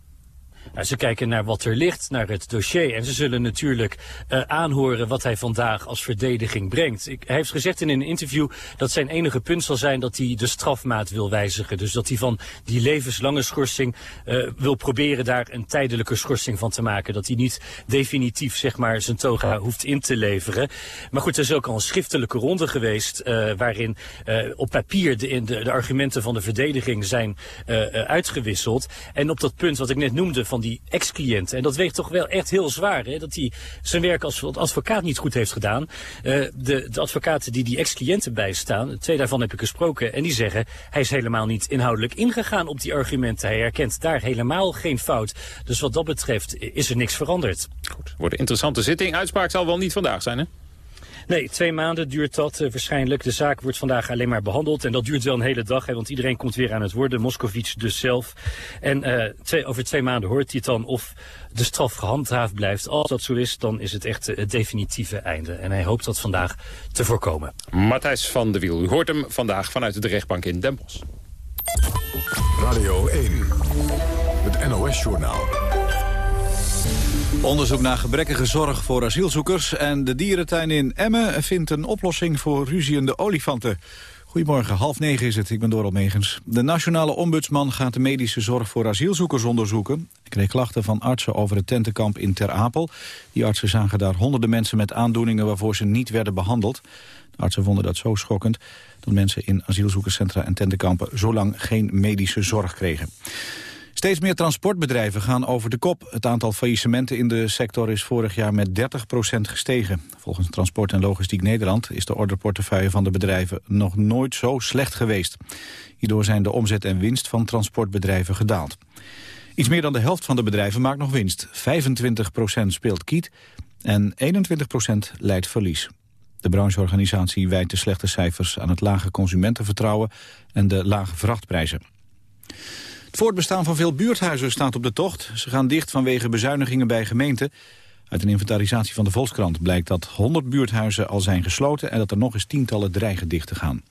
Nou, ze kijken naar wat er ligt, naar het dossier. En ze zullen natuurlijk uh, aanhoren wat hij vandaag als verdediging brengt. Ik, hij heeft gezegd in een interview dat zijn enige punt zal zijn dat hij de strafmaat wil wijzigen. Dus dat hij van die levenslange schorsing uh, wil proberen daar een tijdelijke schorsing van te maken. Dat hij niet definitief zeg maar zijn toga hoeft in te leveren. Maar goed, er is ook al een schriftelijke ronde geweest uh, waarin op papier de, de, de, argumenten van de verdediging zijn uitgewisseld. En op dat punt wat ik net noemde van die ex-cliënten. En dat weegt toch wel echt heel zwaar, hè? dat hij zijn werk als advocaat niet goed heeft gedaan. Uh, de, de advocaten die die ex-cliënten bijstaan, twee daarvan heb ik gesproken, en die zeggen, hij is helemaal niet inhoudelijk ingegaan op die argumenten. Hij herkent daar helemaal geen fout. Dus wat dat betreft is er niks veranderd. Goed, wordt een interessante zitting. Uitspraak zal wel niet vandaag zijn, hè? Nee, twee maanden duurt dat uh, waarschijnlijk. De zaak wordt vandaag alleen maar behandeld. En dat duurt wel een hele dag, hè, want iedereen komt weer aan het worden. Moskovits dus zelf. En uh, twee, over twee maanden hoort hij dan of de straf gehandhaafd blijft. Als dat zo is, dan is het echt het definitieve einde. En hij hoopt dat vandaag te voorkomen. Matthijs van de Wiel, u hoort hem vandaag vanuit de rechtbank in Den Bosch. Radio 1, het NOS-journaal. Onderzoek naar gebrekkige zorg voor asielzoekers en de dierentuin in Emmen vindt een oplossing voor ruziende olifanten. Goedemorgen, half negen is het. Ik ben Doral Megens. De nationale ombudsman gaat de medische zorg voor asielzoekers onderzoeken. Ik kreeg klachten van artsen over het tentenkamp in Ter Apel. Die artsen zagen daar honderden mensen met aandoeningen waarvoor ze niet werden behandeld. De artsen vonden dat zo schokkend dat mensen in asielzoekerscentra en tentenkampen zo lang geen medische zorg kregen. Steeds meer transportbedrijven gaan over de kop. Het aantal faillissementen in de sector is vorig jaar met 30% gestegen. Volgens Transport en Logistiek Nederland is de orderportefeuille van de bedrijven nog nooit zo slecht geweest. Hierdoor zijn de omzet en winst van transportbedrijven gedaald. Iets meer dan de helft van de bedrijven maakt nog winst. 25% speelt kiet en 21% leidt verlies. De brancheorganisatie wijt de slechte cijfers aan het lage consumentenvertrouwen en de lage vrachtprijzen. Het voortbestaan van veel buurthuizen staat op de tocht. Ze gaan dicht vanwege bezuinigingen bij gemeenten. Uit een inventarisatie van de Volkskrant blijkt dat 100 buurthuizen al zijn gesloten... en dat er nog eens tientallen dreigen dicht te gaan.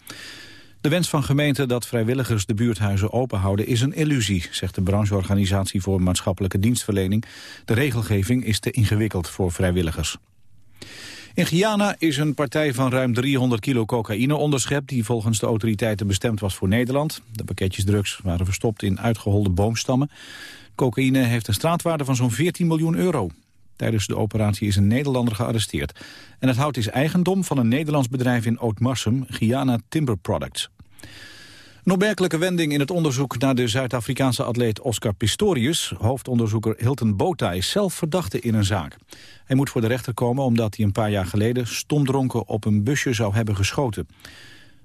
De wens van gemeenten dat vrijwilligers de buurthuizen openhouden is een illusie, zegt de brancheorganisatie voor maatschappelijke dienstverlening. De regelgeving is te ingewikkeld voor vrijwilligers. In Guyana is een partij van ruim 300 kilo cocaïne onderschept... die volgens de autoriteiten bestemd was voor Nederland. De pakketjes drugs waren verstopt in uitgeholde boomstammen. Cocaïne heeft een straatwaarde van zo'n 14 miljoen euro. Tijdens de operatie is een Nederlander gearresteerd. En het hout is eigendom van een Nederlands bedrijf in Ootmarsum, Guyana Timber Products. Een wending in het onderzoek naar de Zuid-Afrikaanse atleet Oscar Pistorius. Hoofdonderzoeker Hilton Bota is zelf verdachte in een zaak. Hij moet voor de rechter komen omdat hij een paar jaar geleden stomdronken op een busje zou hebben geschoten.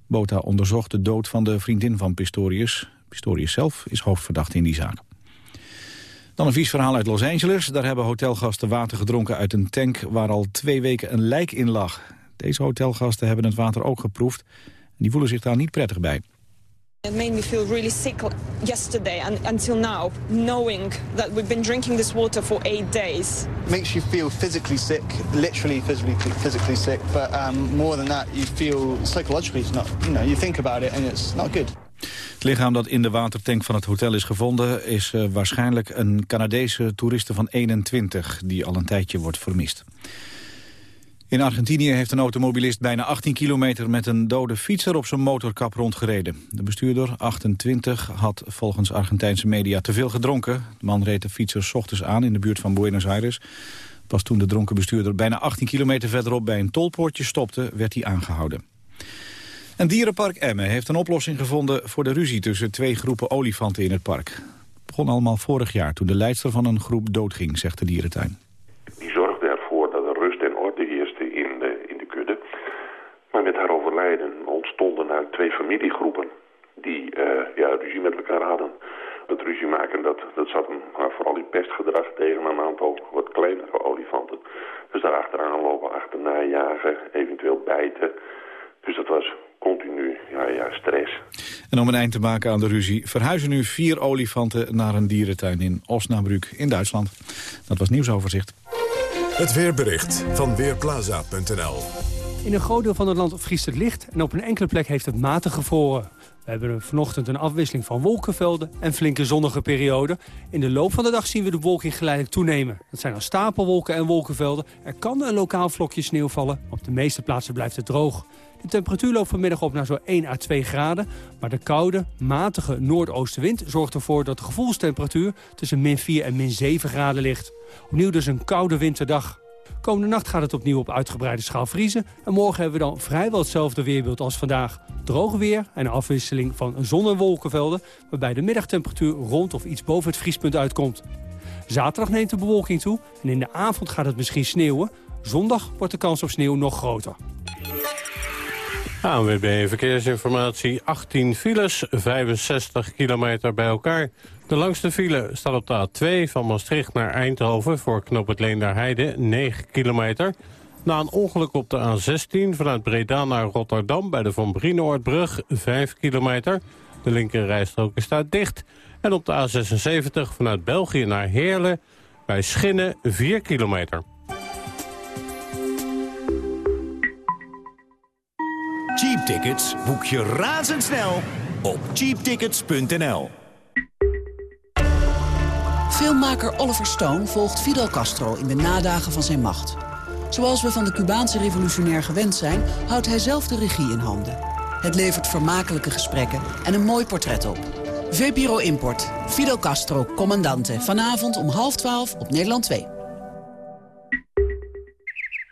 Bota onderzocht de dood van de vriendin van Pistorius. Pistorius zelf is hoofdverdachte in die zaak. Dan een vies verhaal uit Los Angeles. Daar hebben hotelgasten water gedronken uit een tank waar al twee weken een lijk in lag. Deze hotelgasten hebben het water ook geproefd. Die voelen zich daar niet prettig bij. It made me feel really sick yesterday and until now, knowing that we've been drinking this water for eight days. Makes you feel physically sick, literally physically physically sick, but um, more than that, you feel psychologically it's not. You know, you think about it and it's not good. Het lichaam dat in de watertank van het hotel is gevonden... is uh, waarschijnlijk een Canadese toeriste van 21... die al een tijdje wordt vermist. In Argentinië heeft een automobilist bijna 18 kilometer met een dode fietser op zijn motorkap rondgereden. De bestuurder, 28, had volgens Argentijnse media te veel gedronken. De man reed de fietser ochtends aan in de buurt van Buenos Aires. Pas toen de dronken bestuurder bijna 18 kilometer verderop bij een tolpoortje stopte, werd hij aangehouden. En Dierenpark Emmen heeft een oplossing gevonden voor de ruzie tussen twee groepen olifanten in het park. Het begon allemaal vorig jaar toen de leidster van een groep doodging, zegt de dierentuin. Maar met haar overlijden ontstonden er twee familiegroepen die uh, ja, ruzie met elkaar hadden. Dat ruzie maken, dat, dat zat hem maar vooral in pestgedrag tegen een aantal wat kleinere olifanten. Dus daar achteraan lopen, achterna jagen, eventueel bijten. Dus dat was continu ja, ja, stress. En om een eind te maken aan de ruzie verhuizen nu vier olifanten naar een dierentuin in Osnabrück in Duitsland. Dat was nieuwsoverzicht. Het weerbericht van Weerplaza.nl in een groot deel van het land vriest het licht en op een enkele plek heeft het matig gevroren. We hebben vanochtend een afwisseling van wolkenvelden en flinke zonnige perioden. In de loop van de dag zien we de wolking geleidelijk toenemen. Dat zijn dan stapelwolken en wolkenvelden. Er kan een lokaal vlokje sneeuw vallen. Op de meeste plaatsen blijft het droog. De temperatuur loopt vanmiddag op naar zo'n 1 à 2 graden. Maar de koude, matige noordoostenwind zorgt ervoor dat de gevoelstemperatuur tussen min 4 en min 7 graden ligt. Opnieuw dus een koude winterdag. Komende nacht gaat het opnieuw op uitgebreide schaal vriezen. En morgen hebben we dan vrijwel hetzelfde weerbeeld als vandaag. Droog weer en afwisseling van zon- en wolkenvelden... waarbij de middagtemperatuur rond of iets boven het vriespunt uitkomt. Zaterdag neemt de bewolking toe en in de avond gaat het misschien sneeuwen. Zondag wordt de kans op sneeuw nog groter. ANWB Verkeersinformatie, 18 files, 65 kilometer bij elkaar. De langste file staat op de A2 van Maastricht naar Eindhoven... voor knop het Heide, 9 kilometer. Na een ongeluk op de A16 vanuit Breda naar Rotterdam... bij de Van Brienoordbrug, 5 kilometer. De linkerrijstrook is dicht. En op de A76 vanuit België naar Heerlen... bij Schinnen, 4 kilometer. Cheap tickets boek je razendsnel op cheaptickets.nl. Filmmaker Oliver Stone volgt Fidel Castro in de nadagen van zijn macht. Zoals we van de Cubaanse revolutionair gewend zijn, houdt hij zelf de regie in handen. Het levert vermakelijke gesprekken en een mooi portret op. VPRO Import. Fidel Castro, commandante. Vanavond om half twaalf op Nederland 2.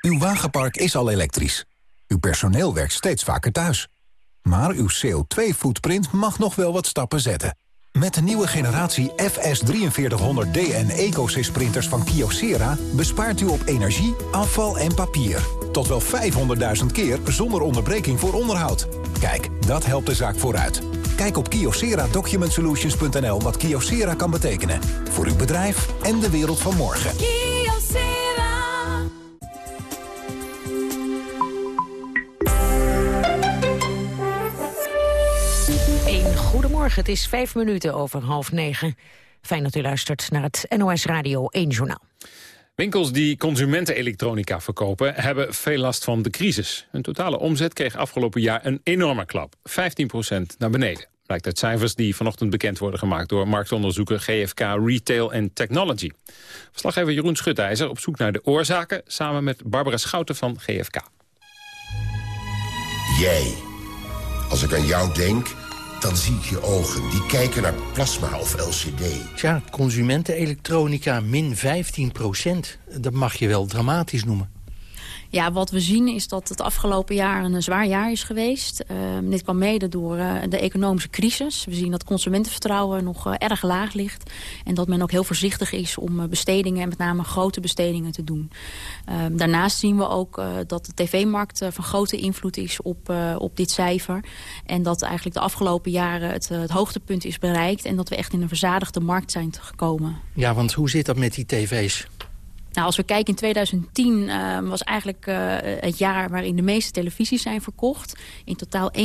Uw wagenpark is al elektrisch. Uw personeel werkt steeds vaker thuis. Maar uw CO2-footprint mag nog wel wat stappen zetten. Met de nieuwe generatie FS4300D en EcoSys printers van Kyocera... bespaart u op energie, afval en papier. Tot wel 500.000 keer zonder onderbreking voor onderhoud. Kijk, dat helpt de zaak vooruit. Kijk op kyocera-document-solutions.nl wat Kyocera kan betekenen. Voor uw bedrijf en de wereld van morgen. Goedemorgen, het is vijf minuten over half negen. Fijn dat u luistert naar het NOS Radio 1 Journaal. Winkels die consumentenelektronica verkopen hebben veel last van de crisis. Hun totale omzet kreeg afgelopen jaar een enorme klap. 15% naar beneden. Blijkt uit cijfers die vanochtend bekend worden gemaakt... door marktonderzoeker GFK Retail and Technology. Verslaggever Jeroen Schutijzer op zoek naar de oorzaken... samen met Barbara Schouten van GFK. Jij. Als ik aan jou denk, dan zie ik je ogen. Die kijken naar plasma of LCD. Tja, consumentenelektronica min 15 procent. Dat mag je wel dramatisch noemen. Ja, wat we zien is dat het afgelopen jaar een zwaar jaar is geweest. Uh, dit kwam mede door uh, de economische crisis. We zien dat consumentenvertrouwen nog uh, erg laag ligt. En dat men ook heel voorzichtig is om bestedingen... en met name grote bestedingen te doen. Ehm, daarnaast zien we ook dat de tv-markt van grote invloed is op, op dit cijfer. En dat eigenlijk de afgelopen jaren het, het hoogtepunt is bereikt... en dat we echt in een verzadigde markt zijn gekomen. Ja, want hoe zit dat met die tv's? Nou, als we kijken in 2010 uh, was eigenlijk uh, het jaar waarin de meeste televisies zijn verkocht. In totaal 1,9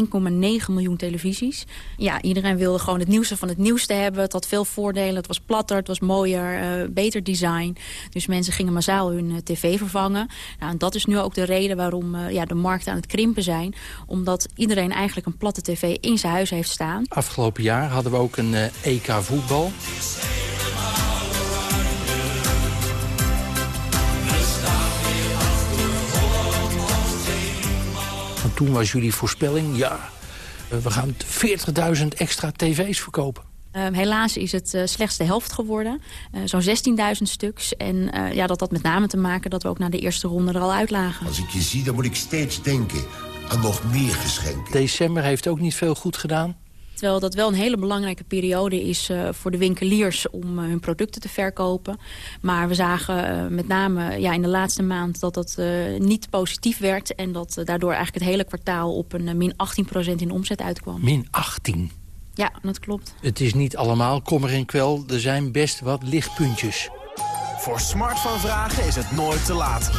miljoen televisies. Ja, iedereen wilde gewoon het nieuwste van het nieuwste hebben. Het had veel voordelen. Het was platter, het was mooier, uh, beter design. Dus mensen gingen massaal hun tv vervangen. Nou, en dat is nu ook de reden waarom ja, de markten aan het krimpen zijn. Omdat iedereen eigenlijk een platte tv in zijn huis heeft staan. Afgelopen jaar hadden we ook een EK voetbal. Toen was jullie voorspelling, ja, we gaan 40.000 extra tv's verkopen. Uh, helaas is het uh, slechts de helft geworden. Uh, Zo'n 16.000 stuks. En ja, dat had met name te maken dat we ook na de eerste ronde er al uitlagen. Als ik je zie, dan moet ik steeds denken aan nog meer geschenken. December heeft ook niet veel goed gedaan. Terwijl dat wel een hele belangrijke periode is uh, voor de winkeliers om uh, hun producten te verkopen. Maar we zagen uh, met name ja, in de laatste maand dat dat niet positief werd. En dat daardoor eigenlijk het hele kwartaal op een min 18% in omzet uitkwam. Min 18? Ja, dat klopt. Het is niet allemaal kommer en kwel. Er zijn best wat lichtpuntjes. Voor smartphone vragen is het nooit te laat.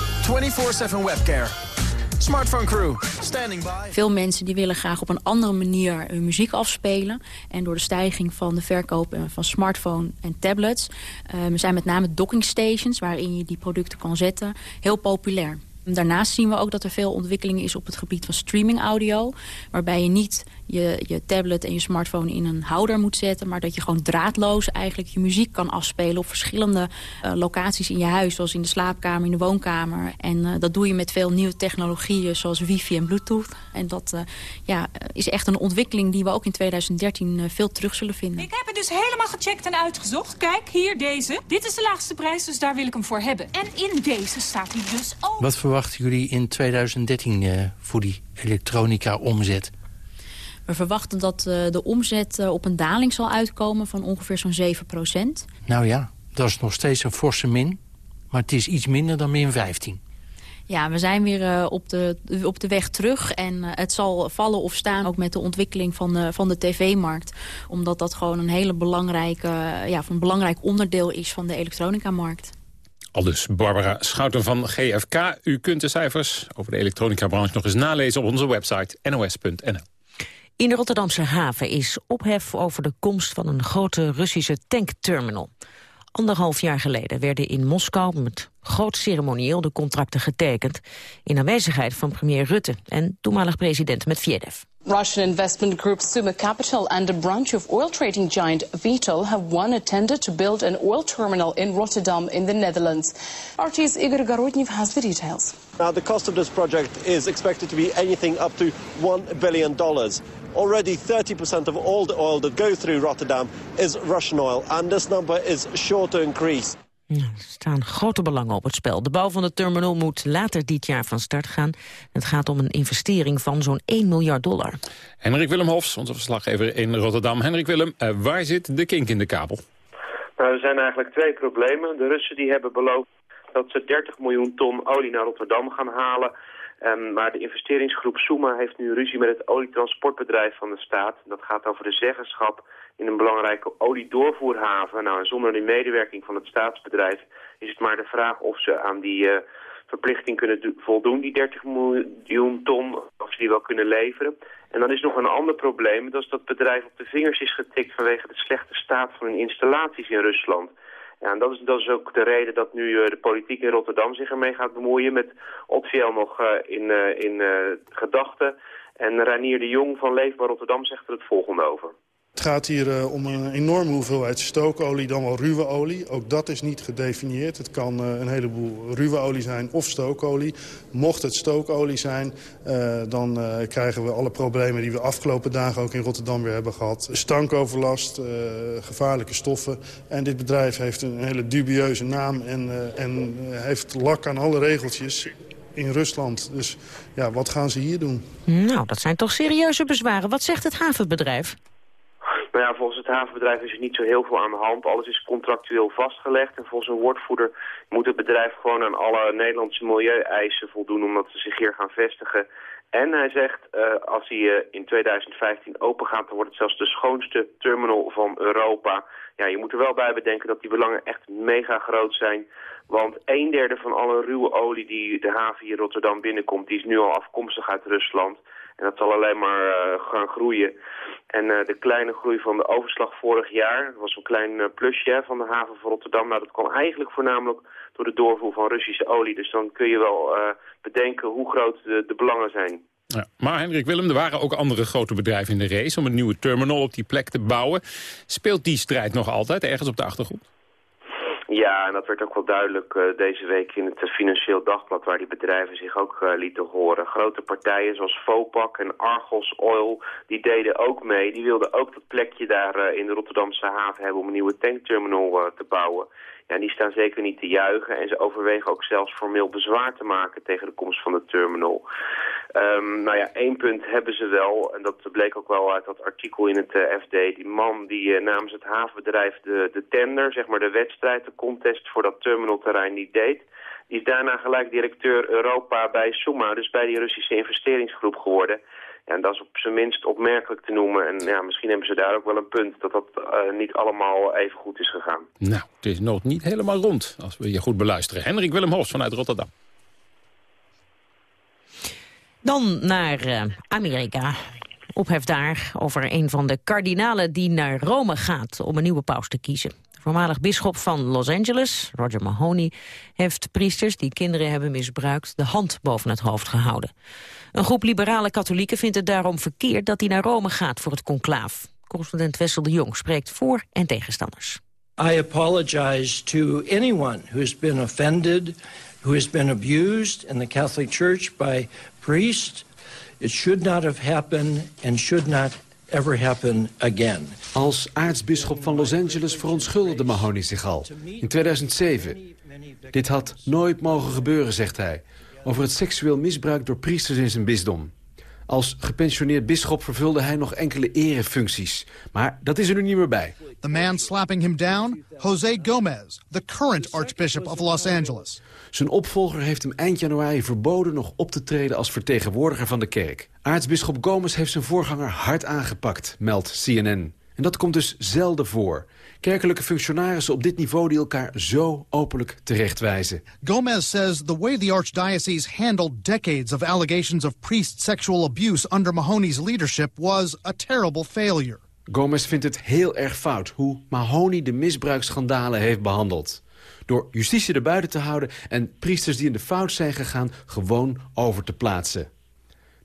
24-7 webcare. Smartphone Crew, standing by. Veel mensen die willen graag op een andere manier hun muziek afspelen. En door de stijging van de verkoop van smartphone en tablets... Uh, zijn met name docking stations waarin je die producten kan zetten heel populair. Daarnaast zien we ook dat er veel ontwikkeling is op het gebied van streaming audio. Waarbij je niet je, je tablet en je smartphone in een houder moet zetten... maar dat je gewoon draadloos eigenlijk je muziek kan afspelen... op verschillende uh, locaties in je huis, zoals in de slaapkamer, in de woonkamer. En uh, dat doe je met veel nieuwe technologieën zoals wifi en bluetooth. En dat uh, ja, is echt een ontwikkeling die we ook in 2013 veel terug zullen vinden. Ik heb het dus helemaal gecheckt en uitgezocht. Kijk, hier deze. Dit is de laagste prijs, dus daar wil ik hem voor hebben. En in deze staat hij dus ook. Wat verwachten jullie in 2013 voor die elektronica-omzet? We verwachten dat uh, de omzet uh, op een daling zal uitkomen van ongeveer zo'n 7 procent. Nou ja, dat is nog steeds een forse min. Maar het is iets minder dan min 15. Ja, we zijn weer uh, op, de, op de weg terug. En het zal vallen of staan ook met de ontwikkeling van de, van de tv-markt. Omdat dat gewoon een hele belangrijke, ja, een belangrijk onderdeel is van de elektronica-markt. Al dus Barbara Schouten van GFK. U kunt de cijfers over de elektronica-branche nog eens nalezen op onze website nos.nl. In de Rotterdamse haven is ophef over de komst van een grote Russische tankterminal. Anderhalf jaar geleden werden in Moskou met groot ceremonieel de contracten getekend... in aanwezigheid van premier Rutte en toenmalig president Medvedev. Russian investment group Summa Capital and a branch of oil trading giant Vitol have won a tender to build an oil terminal in Rotterdam in the Netherlands. RT's Igor Gorodnev has the details. Now, the cost of this project is expected to be anything up to $1 billion. Already 30% of all the oil that goes through Rotterdam is Russian oil, and this number is sure to increase. Er staan grote belangen op het spel. De bouw van de terminal moet later dit jaar van start gaan. Het gaat om een investering van zo'n 1 miljard dollar. Henrik Willem Hofs, onze verslaggever in Rotterdam. Henrik Willem, uh, waar zit de kink in de kabel? Nou, er zijn eigenlijk twee problemen. De Russen die hebben beloofd dat ze 30 miljoen ton olie naar Rotterdam gaan halen. Um, maar de investeringsgroep Suma heeft nu ruzie met het olietransportbedrijf van de staat. Dat gaat over de zeggenschap in een belangrijke oliedoorvoerhaven. Nou, en zonder de medewerking van het staatsbedrijf is het maar de vraag of ze aan die uh, verplichting kunnen voldoen, die 30 miljoen ton, of ze die wel kunnen leveren. En dan is nog een ander probleem, dat is dat het bedrijf op de vingers is getikt vanwege de slechte staat van hun installaties in Rusland. Ja, en dat is, dat is ook de reden dat nu uh, de politiek in Rotterdam zich ermee gaat bemoeien met Otfiel nog uh, in, uh, in gedachten. En Ranier de Jong van Leefbaar Rotterdam zegt er het volgende over. Het gaat hier uh, om een enorme hoeveelheid stookolie, dan wel ruwe olie. Ook dat is niet gedefinieerd. Het kan uh, een heleboel ruwe olie zijn of stookolie. Mocht het stookolie zijn, uh, dan krijgen we alle problemen... die we afgelopen dagen ook in Rotterdam weer hebben gehad. Stankoverlast, gevaarlijke stoffen. En dit bedrijf heeft een hele dubieuze naam en, en heeft lak aan alle regeltjes in Rusland. Dus ja, wat gaan ze hier doen? Nou, dat zijn toch serieuze bezwaren. Wat zegt het havenbedrijf? Nou ja, volgens het havenbedrijf is er niet zo heel veel aan de hand. Alles is contractueel vastgelegd. En volgens een woordvoerder moet het bedrijf gewoon aan alle Nederlandse milieueisen voldoen... omdat ze zich hier gaan vestigen. En hij zegt, uh, als hij uh, in 2015 open gaat, dan wordt het zelfs de schoonste terminal van Europa. Ja, je moet er wel bij bedenken dat die belangen echt mega groot zijn. Want een derde van alle ruwe olie die de haven hier in Rotterdam binnenkomt, die is nu al afkomstig uit Rusland. En dat zal alleen maar uh, gaan groeien. En uh, de kleine groei van de overslag vorig jaar, was een klein uh, plusje van de haven van Rotterdam. Nou, dat kwam eigenlijk voornamelijk door de doorvoer van Russische olie. Dus dan kun je wel bedenken hoe groot de, de belangen zijn. Ja, maar Hendrik Willem, er waren ook andere grote bedrijven in de race... om een nieuwe terminal op die plek te bouwen. Speelt die strijd nog altijd ergens op de achtergrond? Ja, en dat werd ook wel duidelijk uh, deze week in het Financieel Dagblad... waar die bedrijven zich ook uh, lieten horen. Grote partijen zoals Vopak en Argos Oil, die deden ook mee. Die wilden ook dat plekje daar uh, in de Rotterdamse haven hebben... om een nieuwe tankterminal te bouwen. Ja, die staan zeker niet te juichen en ze overwegen ook zelfs formeel bezwaar te maken tegen de komst van de terminal. Um, nou ja, één punt hebben ze wel, en dat bleek ook wel uit dat artikel in het uh, FD. Die man die uh, namens het havenbedrijf de, de tender, zeg maar de wedstrijd, de contest voor dat terminalterrein niet deed. Die is daarna gelijk directeur Europa bij Suma, dus bij die Russische investeringsgroep geworden. En dat is op zijn minst opmerkelijk te noemen. En ja, misschien hebben ze daar ook wel een punt dat dat uh, niet allemaal even goed is gegaan. Nou, het is nog niet helemaal rond als we je goed beluisteren. Henrik Willem Hofs vanuit Rotterdam. Dan naar uh, Amerika. Ophef daar over een van de kardinalen die naar Rome gaat om een nieuwe paus te kiezen. Voormalig bisschop van Los Angeles, Roger Mahoney, heeft priesters die kinderen hebben misbruikt de hand boven het hoofd gehouden. Een groep liberale katholieken vindt het daarom verkeerd dat hij naar Rome gaat voor het conclaaf. Correspondent Wessel de Jong spreekt voor en tegenstanders. I apologize to anyone who has been offended, who has been abused in the Catholic Church by priests. It should not have happened and should not ever happen again. Als aartsbisschop van Los Angeles verontschuldigde Mahoney zich al in 2007. Dit had nooit mogen gebeuren, zegt hij over het seksueel misbruik door priesters in zijn bisdom. Als gepensioneerd bisschop vervulde hij nog enkele erefuncties. Maar dat is er nu niet meer bij. The man slapping him down, Jose Gomez, the current Archbishop of Los Angeles. Zijn opvolger heeft hem eind januari verboden nog op te treden als vertegenwoordiger van de kerk. Aartsbisschop Gomez heeft zijn voorganger hard aangepakt, meldt CNN. En dat komt dus zelden voor. Kerkelijke functionarissen op dit niveau die elkaar zo openlijk terechtwijzen. Gomez says the way the archdiocese handled decades of allegations of priest sexual abuse under Mahoney's leadership was a terrible failure. Gomez vindt het heel erg fout hoe Mahoney de misbruiksschandalen heeft behandeld. Door justitie erbuiten te houden en priesters die in de fout zijn gegaan gewoon over te plaatsen.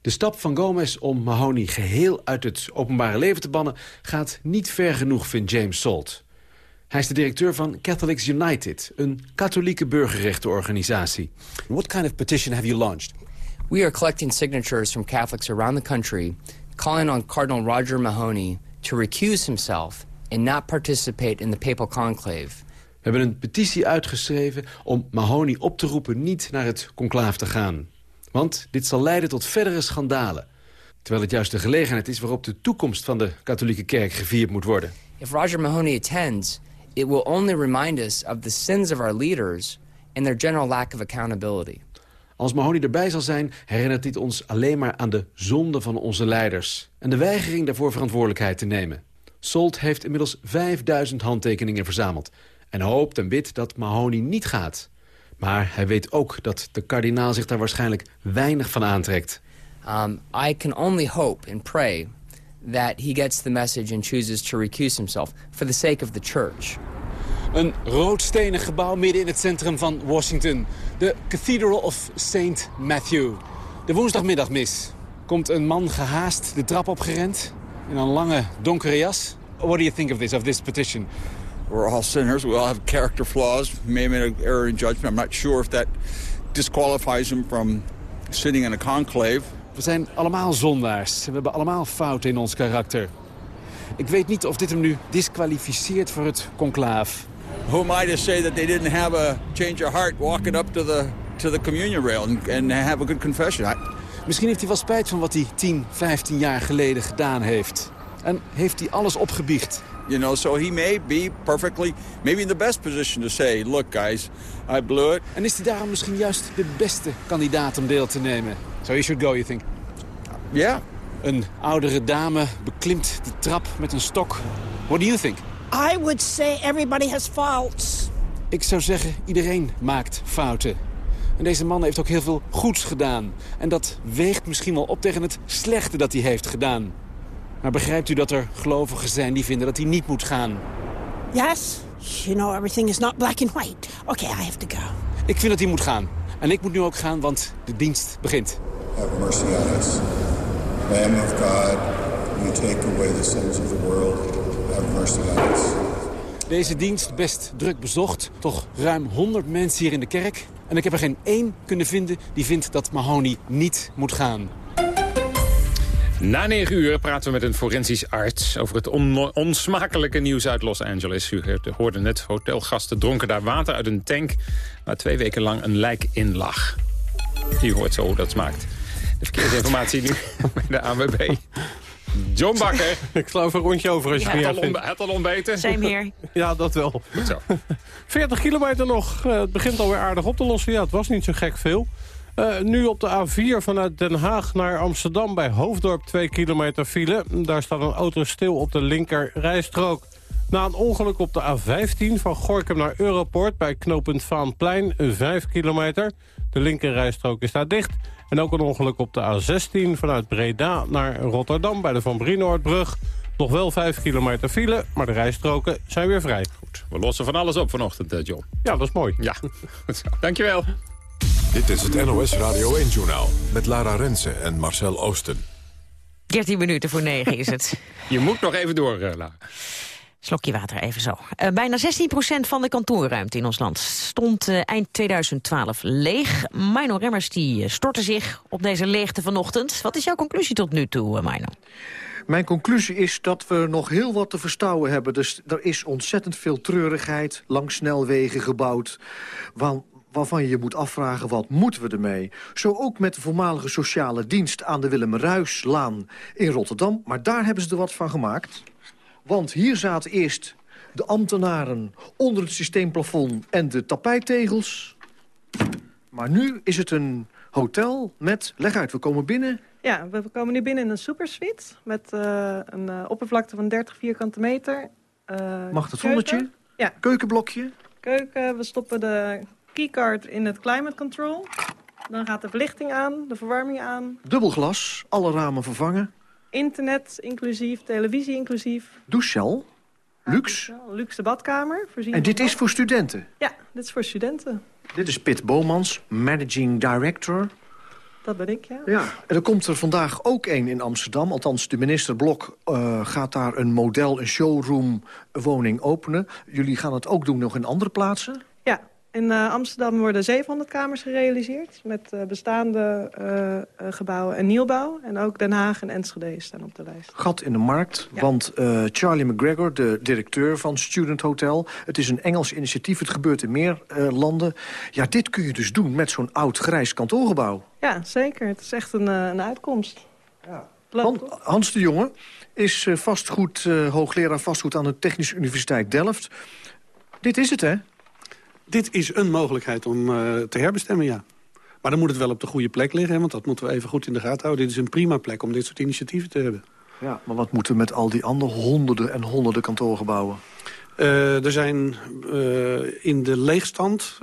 De stap van Gomez om Mahoney geheel uit het openbare leven te bannen... gaat niet ver genoeg, vindt James Salt. Hij is de directeur van Catholics United, een katholieke burgerrechtenorganisatie. What kind of petition have you launched? We are collecting signatures from Catholics around the country calling on Cardinal Roger Mahoney to recuse himself and not participate in the papal conclave. We hebben een petitie uitgeschreven om Mahoney op te roepen niet naar het conclaaf te gaan. Want dit zal leiden tot verdere schandalen. Terwijl het juist de gelegenheid is waarop de toekomst van de katholieke kerk gevierd moet worden. If Roger Mahoney attends, it will only remind us of the sins of our leaders and their general lack of accountability. Als Mahoney erbij zal zijn, herinnert dit ons alleen maar aan de zonde van onze leiders... en de weigering daarvoor verantwoordelijkheid te nemen. Salt heeft inmiddels 5000 handtekeningen verzameld... en hoopt en bidt dat Mahoney niet gaat. Maar hij weet ook dat de kardinaal zich daar waarschijnlijk weinig van aantrekt. Um, I can only hope and pray that he gets the message and chooses to recuse himself for the sake of the church. Een roodstenen gebouw midden in het centrum van Washington. De Cathedral of St. Matthew. De woensdagmiddagmis. Komt een man gehaast de trap opgerend in een lange donkere jas. What do you think of this, of this petition? We're all sinners. We all have character flaws. May have made an error in judgment. I'm not sure if that disqualifies him from sitting in a conclave. We zijn allemaal zondaars. We hebben allemaal fouten in ons karakter. Ik weet niet of dit hem nu disqualificeert voor het conclaaf. Who am I to say that they didn't have a change of heart walking up to the, to the communion rail and, and have a good confession? I... Misschien heeft hij wel spijt van wat hij 10, 15 jaar geleden gedaan heeft. En heeft hij alles opgebiecht. You know, so he may be perfectly, maybe in the best position to say, look guys, I blew it. En is hij daarom misschien juist de beste kandidaat om deel te nemen? So he should go, you think? Ja. Yeah. Een oudere dame beklimt de trap met een stok. What do you think? I would say everybody has faults. Ik zou zeggen, iedereen maakt fouten. En deze man heeft ook heel veel goeds gedaan. En dat weegt misschien wel op tegen het slechte dat hij heeft gedaan. Maar begrijpt u dat er gelovigen zijn die vinden dat hij niet moet gaan? Yes, you know everything is not black and white. Okay, I have to go. Ik vind dat hij moet gaan. En ik moet nu ook gaan, want de dienst begint. Have mercy on us. Lamb of God, you take away the sins of the world. Have mercy on us. Deze dienst best druk bezocht. Toch ruim 100 mensen hier in de kerk. En ik heb er geen één kunnen vinden die vindt dat Mahoney niet moet gaan. Na negen uur praten we met een forensisch arts over het on onsmakelijke nieuws uit Los Angeles. U hoorde net, hotelgasten dronken daar water uit een tank... waar twee weken lang een lijk in lag. U hoort zo hoe dat smaakt. De verkeersinformatie nu bij de ANWB. John Bakker. Ik even een rondje over als je ja, het, al het al ontbeten? Zijn meer. Ja, dat wel. Goed zo. 40 kilometer nog. Uh, het begint alweer aardig op te lossen. Ja, het was niet zo gek veel. Uh, nu op de A4 vanuit Den Haag naar Amsterdam bij Hoofddorp 2 kilometer file. Daar staat een auto stil op de linker rijstrook. Na een ongeluk op de A15 van Gorkum naar Europort bij knooppunt Vaanplein 5 kilometer. De linker rijstrook is daar dicht. En ook een ongeluk op de A16 vanuit Breda naar Rotterdam bij de Van Brienoordbrug. Nog wel 5 kilometer file, maar de rijstroken zijn weer vrij. Goed, we lossen van alles op vanochtend, eh, John. Ja, dat is mooi. Ja. Dankjewel. Dit is het NOS Radio 1-journaal met Lara Rensen en Marcel Oosten. 13 minuten voor 9 is het. Je moet nog even door, uh, Lara. Slokje water even zo. Uh, bijna 16% van de kantoorruimte in ons land stond uh, eind 2012 leeg. Mino Remmers die stortte zich op deze leegte vanochtend. Wat is jouw conclusie tot nu toe, Mino? Mijn conclusie is dat we nog heel wat te verstouwen hebben. Dus er is ontzettend veel treurigheid langs snelwegen gebouwd. Waar, waarvan je je moet afvragen, wat moeten we ermee? Zo ook met de voormalige sociale dienst aan de Willem Ruislaan in Rotterdam. Maar daar hebben ze er wat van gemaakt. Want hier zaten eerst de ambtenaren onder het systeemplafond en de tapijttegels. Maar nu is het een hotel met... Leg uit, we komen binnen... Ja, we komen nu binnen in een supersuite met uh, een uh, oppervlakte van 30 vierkante meter. Uh, Mag het zonnetje? Ja. Keukenblokje? Keuken, we stoppen de keycard in het climate control. Dan gaat de verlichting aan, de verwarming aan. Dubbel glas, alle ramen vervangen. Internet inclusief, televisie inclusief. Douchecel, luxe. Ja, luxe badkamer. Voorzien en dit is voor studenten? Ja, dit is voor studenten. Dit is Pit Bomans, managing director. dat ben ik, ja. Ja, en er komt er vandaag ook één in Amsterdam. Althans, de minister Blok uh, gaat daar een model, een showroom woning openen. Jullie gaan het ook doen nog in andere plaatsen? In uh, Amsterdam worden 700 kamers gerealiseerd... met uh, bestaande uh, gebouwen en nieuwbouw. En ook Den Haag en Enschede staan op de lijst. Gat in de markt, ja. want Charlie McGregor, de directeur van Student Hotel... het is een Engels initiatief, het gebeurt in meer landen. Ja, dit kun je dus doen met zo'n oud grijs kantoorgebouw. Ja, zeker. Het is echt een, een uitkomst. Ja. Han, Hans de Jonge is vastgoed, hoogleraar vastgoed aan de Technische Universiteit Delft. Dit is het, hè? Dit is een mogelijkheid om uh, te herbestemmen, ja. Maar dan moet het wel op de goede plek liggen, want dat moeten we even goed in de gaten houden. Dit is een prima plek om dit soort initiatieven te hebben. Ja, maar wat moeten we met al die andere honderden en honderden kantoorgebouwen? Uh, er zijn uh, in de leegstand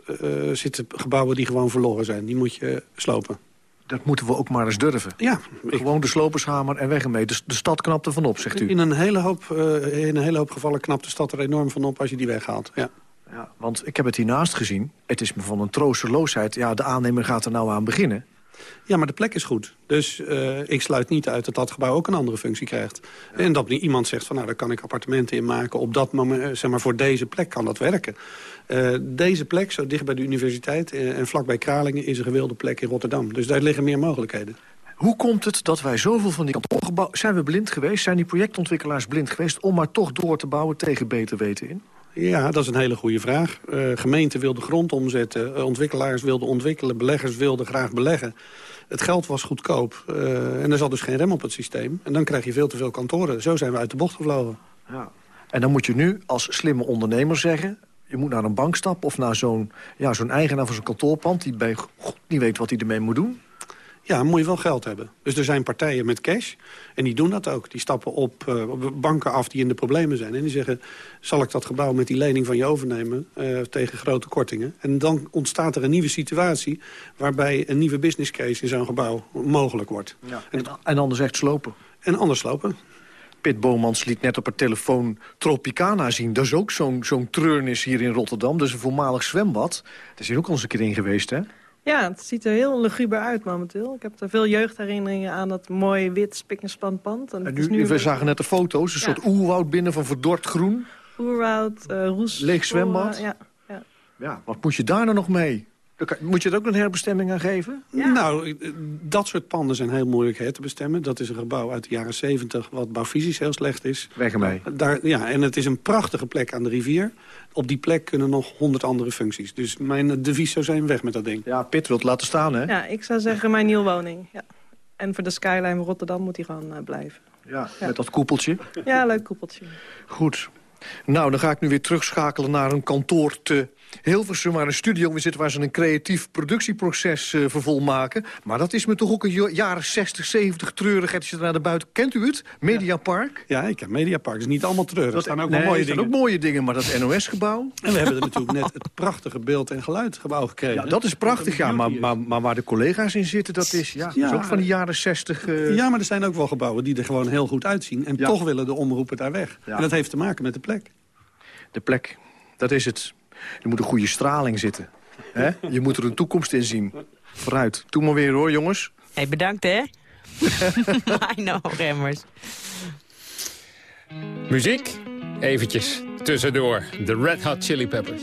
zitten gebouwen die gewoon verloren zijn. Die moet je slopen. Dat moeten we ook maar eens durven. Ja. Gewoon de slopershamer en weg ermee. De, de stad knapt er van op, zegt u. In een hele hoop, in een hele hoop gevallen knapt de stad er enorm van op als je die weghaalt. Ja. Ja, want ik heb het hiernaast gezien. Het is me van een troosteloosheid. Ja, de aannemer gaat er nou aan beginnen. Ja, maar de plek is goed. Dus uh, ik sluit niet uit dat dat gebouw ook een andere functie krijgt. Ja. En dat iemand zegt van nou, daar kan ik appartementen in maken. Op dat moment, zeg maar, voor deze plek kan dat werken. Uh, deze plek, zo dicht bij de universiteit uh, en vlakbij Kralingen... is een gewilde plek in Rotterdam. Dus daar liggen meer mogelijkheden. Hoe komt het dat wij zoveel van die kantoorgebouwen... Zijn we blind geweest? Zijn die projectontwikkelaars blind geweest... om maar toch door te bouwen tegen beter weten in? Ja, dat is een hele goede vraag. Uh, gemeenten wilden grond omzetten, uh, ontwikkelaars wilden ontwikkelen... beleggers wilden graag beleggen. Het geld was goedkoop uh, en er zat dus geen rem op het systeem. En dan krijg je veel te veel kantoren. Zo zijn we uit de bocht gevlogen. Ja. En dan moet je nu als slimme ondernemer zeggen... je moet naar een bank stappen of naar zo'n ja, zo'n eigenaar van zo'n kantoorpand... die bij God niet weet wat hij ermee moet doen. Ja, moet je wel geld hebben. Dus er zijn partijen met cash en die doen dat ook. Die stappen op, uh, op banken af die in de problemen zijn. En die zeggen, zal ik dat gebouw met die lening van je overnemen... Uh, tegen grote kortingen? En dan ontstaat er een nieuwe situatie... waarbij een nieuwe business case in zo'n gebouw mogelijk wordt. Ja, en, en anders echt slopen. En anders slopen. Pit Bomans liet net op haar telefoon Tropicana zien. Dat is ook zo'n zo'n treurnis hier in Rotterdam. Dat is een voormalig zwembad. Daar is hier ook al eens een keer in geweest, hè? Ja, het ziet er heel luguber uit momenteel. Ik heb er veel jeugdherinneringen aan dat mooi wit spik en span pand. En, en nu, nu we zagen net de foto's, een ja. soort oerwoud binnen van verdord groen. Oerwoud, uh, roes. Leeg zwembad. Ja, ja. ja, wat moet je daar nou nog mee? Moet je er ook een herbestemming aan geven? Ja. Nou, dat soort panden zijn heel moeilijk her te bestemmen. Dat is een gebouw uit de jaren 70 wat bouwfysisch heel slecht is. Weg ermee. Daar, ja, en het is een prachtige plek aan de rivier. Op die plek kunnen nog honderd andere functies. Dus mijn devies zou zijn weg met dat ding. Ja, Pit wilt laten staan, hè? Ja, ik zou zeggen mijn nieuwe woning. Ja. En voor de skyline Rotterdam moet hij gewoon uh, blijven. Ja, ja, met dat koepeltje. Ja, leuk koepeltje. Goed. Nou, dan ga ik nu weer terugschakelen naar een kantoor te Hilversum... waar een studio in zit waar ze een creatief productieproces uh, vervolmaken. Maar dat is me toch ook een jaren 60, 70 treurigheid als je naar de buiten... Kent u het? Mediapark? Ja, ik ken Mediapark. Het is niet allemaal treurig. Er staan ook nee, wel mooie er dingen. ook mooie dingen, maar dat NOS-gebouw... En we hebben er natuurlijk net het prachtige beeld- en geluidgebouw gekregen. Ja, dat is prachtig, ja. Maar, maar, maar waar de collega's in zitten, dat is, ja, ja. is ook van de jaren 60... Uh... Ja, maar er zijn ook wel gebouwen die er gewoon heel goed uitzien. En ja. toch willen de omroepen daar weg. Ja. En dat heeft te maken met de plek. De plek, dat is het. Er moet een goede straling zitten. He? Je moet er een toekomst in zien. Vooruit. Doe maar weer hoor, jongens. Hey, bedankt hè. I know, Remmers. Muziek, eventjes tussendoor. De Red Hot Chili Peppers.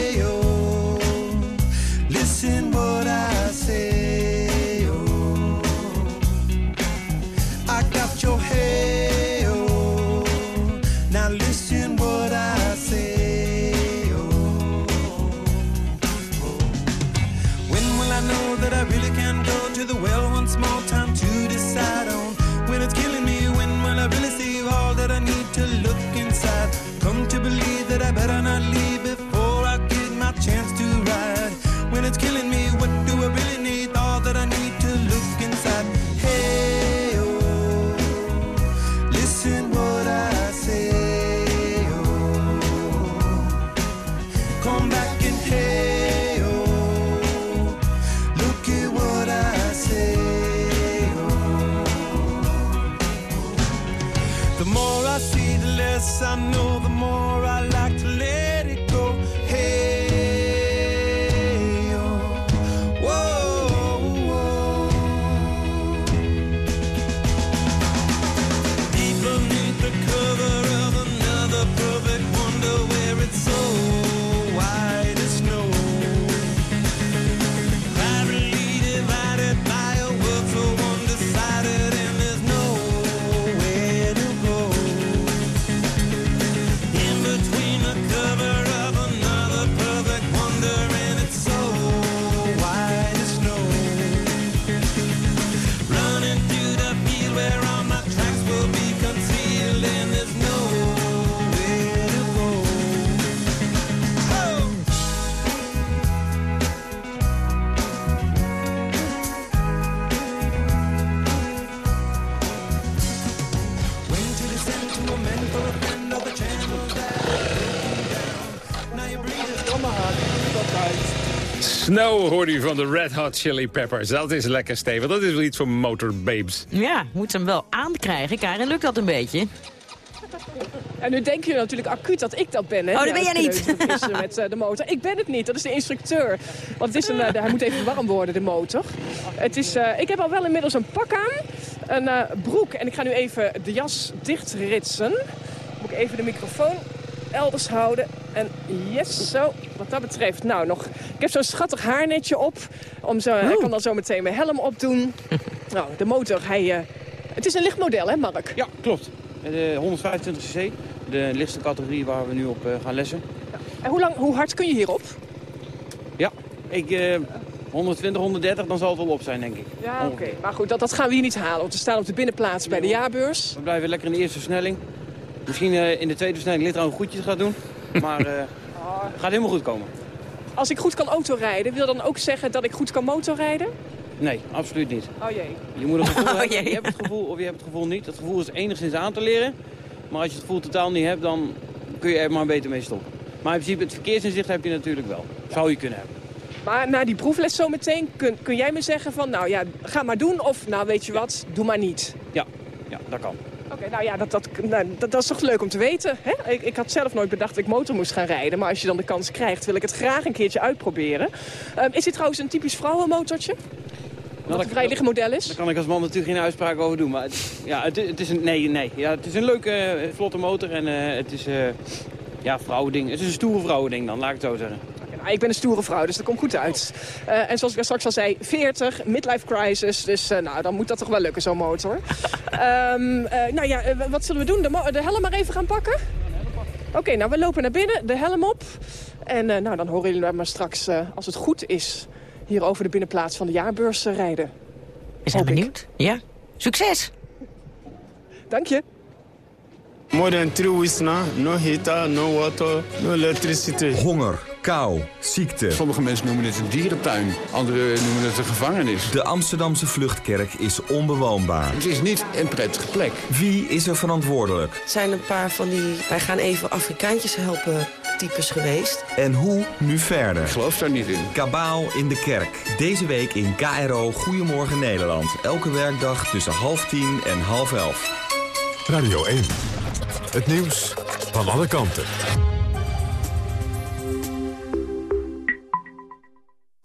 Snow hoorde u van de Red Hot Chili Peppers. Dat is lekker stevig. Dat is wel iets voor motorbabes. Ja, moet ze hem wel aankrijgen. Karin, lukt dat een beetje? En nu denken jullie natuurlijk acuut dat ik dat ben. Hè? Oh, dat ben jij niet. met eh, de motor. Ik ben het niet, dat is de instructeur. Want het is een, eh, hij moet even warm worden, de motor. Het is, eh, ik heb al wel inmiddels een pak aan, een eh, broek. En ik ga nu even de jas dichtritsen. Moet ik even de microfoon elders houden. En yes, zo, wat dat betreft. Nou, nog, ik heb zo'n schattig haarnetje op. Om zo, ik kan dan zo meteen mijn helm opdoen. nou, de motor, hij... eh, het is een licht model, hè Mark? Ja, klopt. De 125cc, de lichtste categorie waar we nu op eh, gaan lessen. En hoe, lang, hoe hard kun je hierop? Ja, ik, eh 120, 130, dan zal het wel op zijn, denk ik. Ja, oké. Maar goed, dat, dat gaan we hier niet halen. Want we staan op de binnenplaats bij de jaarbeurs. We blijven lekker in de eerste versnelling. Misschien eh, in de tweede versnelling ligt er een goedjes gaat doen. Maar eh gaat helemaal goed komen. Als ik goed kan autorijden, wil dan ook zeggen dat ik goed kan motorrijden? Nee, absoluut niet. Oh jee. Je moet een gevoel Oh, hebben. jee. Je hebt het gevoel of je hebt het gevoel niet. Het gevoel is enigszins aan te leren. Maar als je het gevoel totaal niet hebt, dan kun je er maar beter mee stoppen. Maar in principe het verkeersinzicht heb je natuurlijk wel. Zou je kunnen hebben. Maar na die proefles zometeen, kun, kun jij me zeggen van... nou ja, ga maar doen of nou weet je wat, doe maar niet. Ja, ja dat kan. Oké, nou ja, dat, dat, nou, dat, dat is toch leuk om te weten. Hè? Ik, ik had zelf nooit bedacht dat ik motor moest gaan rijden. Maar als je dan de kans krijgt, wil ik het graag een keertje uitproberen. Ehm, is dit trouwens een typisch vrouwenmotortje? Wat een vrij model is? Daar kan ik als man natuurlijk geen uitspraak over doen. Maar het, ja, het, het is een, nee, nee. Ja, het is een leuke, eh, vlotte motor. En eh, het is, eh ja, vrouwending. Het is een stoere vrouwending dan, laat ik het zo zeggen. Nou, ik ben een stoere vrouw, dus dat komt goed uit. Eh, en zoals ik er straks al zei, 40, midlife crisis. Dus eh, nou, dan moet dat toch wel lukken, zo'n motor. Ehm, eh, nou ja, wat zullen we doen? De, helm maar even gaan pakken? Oké, nou, we lopen naar binnen, de helm op. En eh, nou, dan horen jullie maar straks, eh, als het goed is... hier over de binnenplaats van de jaarbeurs rijden. We zijn benieuwd. Ja, succes! Dank je. More than three weeks now, no heater, no water, no electricity. Honger, kou, ziekte. Sommige mensen noemen het een dierentuin, anderen noemen het een gevangenis. De Amsterdamse vluchtkerk is onbewoonbaar. Het is niet een prettige plek. Wie is er verantwoordelijk? Het zijn een paar van die, wij gaan even Afrikaantjes helpen types geweest. En hoe nu verder? Ik geloof daar niet in. Kabaal in de kerk. Deze week in KRO Goedemorgen Nederland. Elke werkdag tussen half tien en half elf. Radio 1. Het nieuws van alle kanten.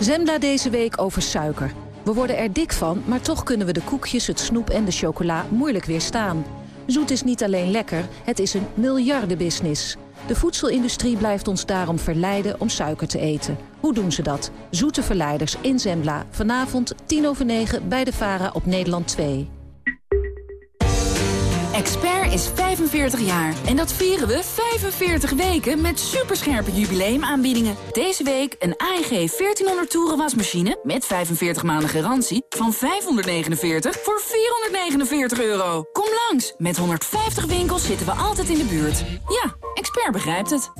Zembla deze week over suiker. We worden er dik van, maar toch kunnen we de koekjes, het snoep en de chocola moeilijk weerstaan. Zoet is niet alleen lekker, het is een miljardenbusiness. De voedselindustrie blijft ons daarom verleiden om suiker te eten. Hoe doen ze dat? Zoete verleiders in Zembla. Vanavond 10 over 9 bij de VARA op Nederland 2. Expert is 45 jaar. En dat vieren we 45 weken met superscherpe jubileumaanbiedingen. Deze week een AEG 1400 toeren wasmachine met 45 maanden garantie van 549 voor 449 euro. Kom langs. Met 150 winkels zitten we altijd in de buurt. Ja, Expert begrijpt het.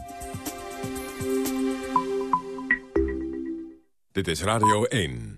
Dit is Radio 1.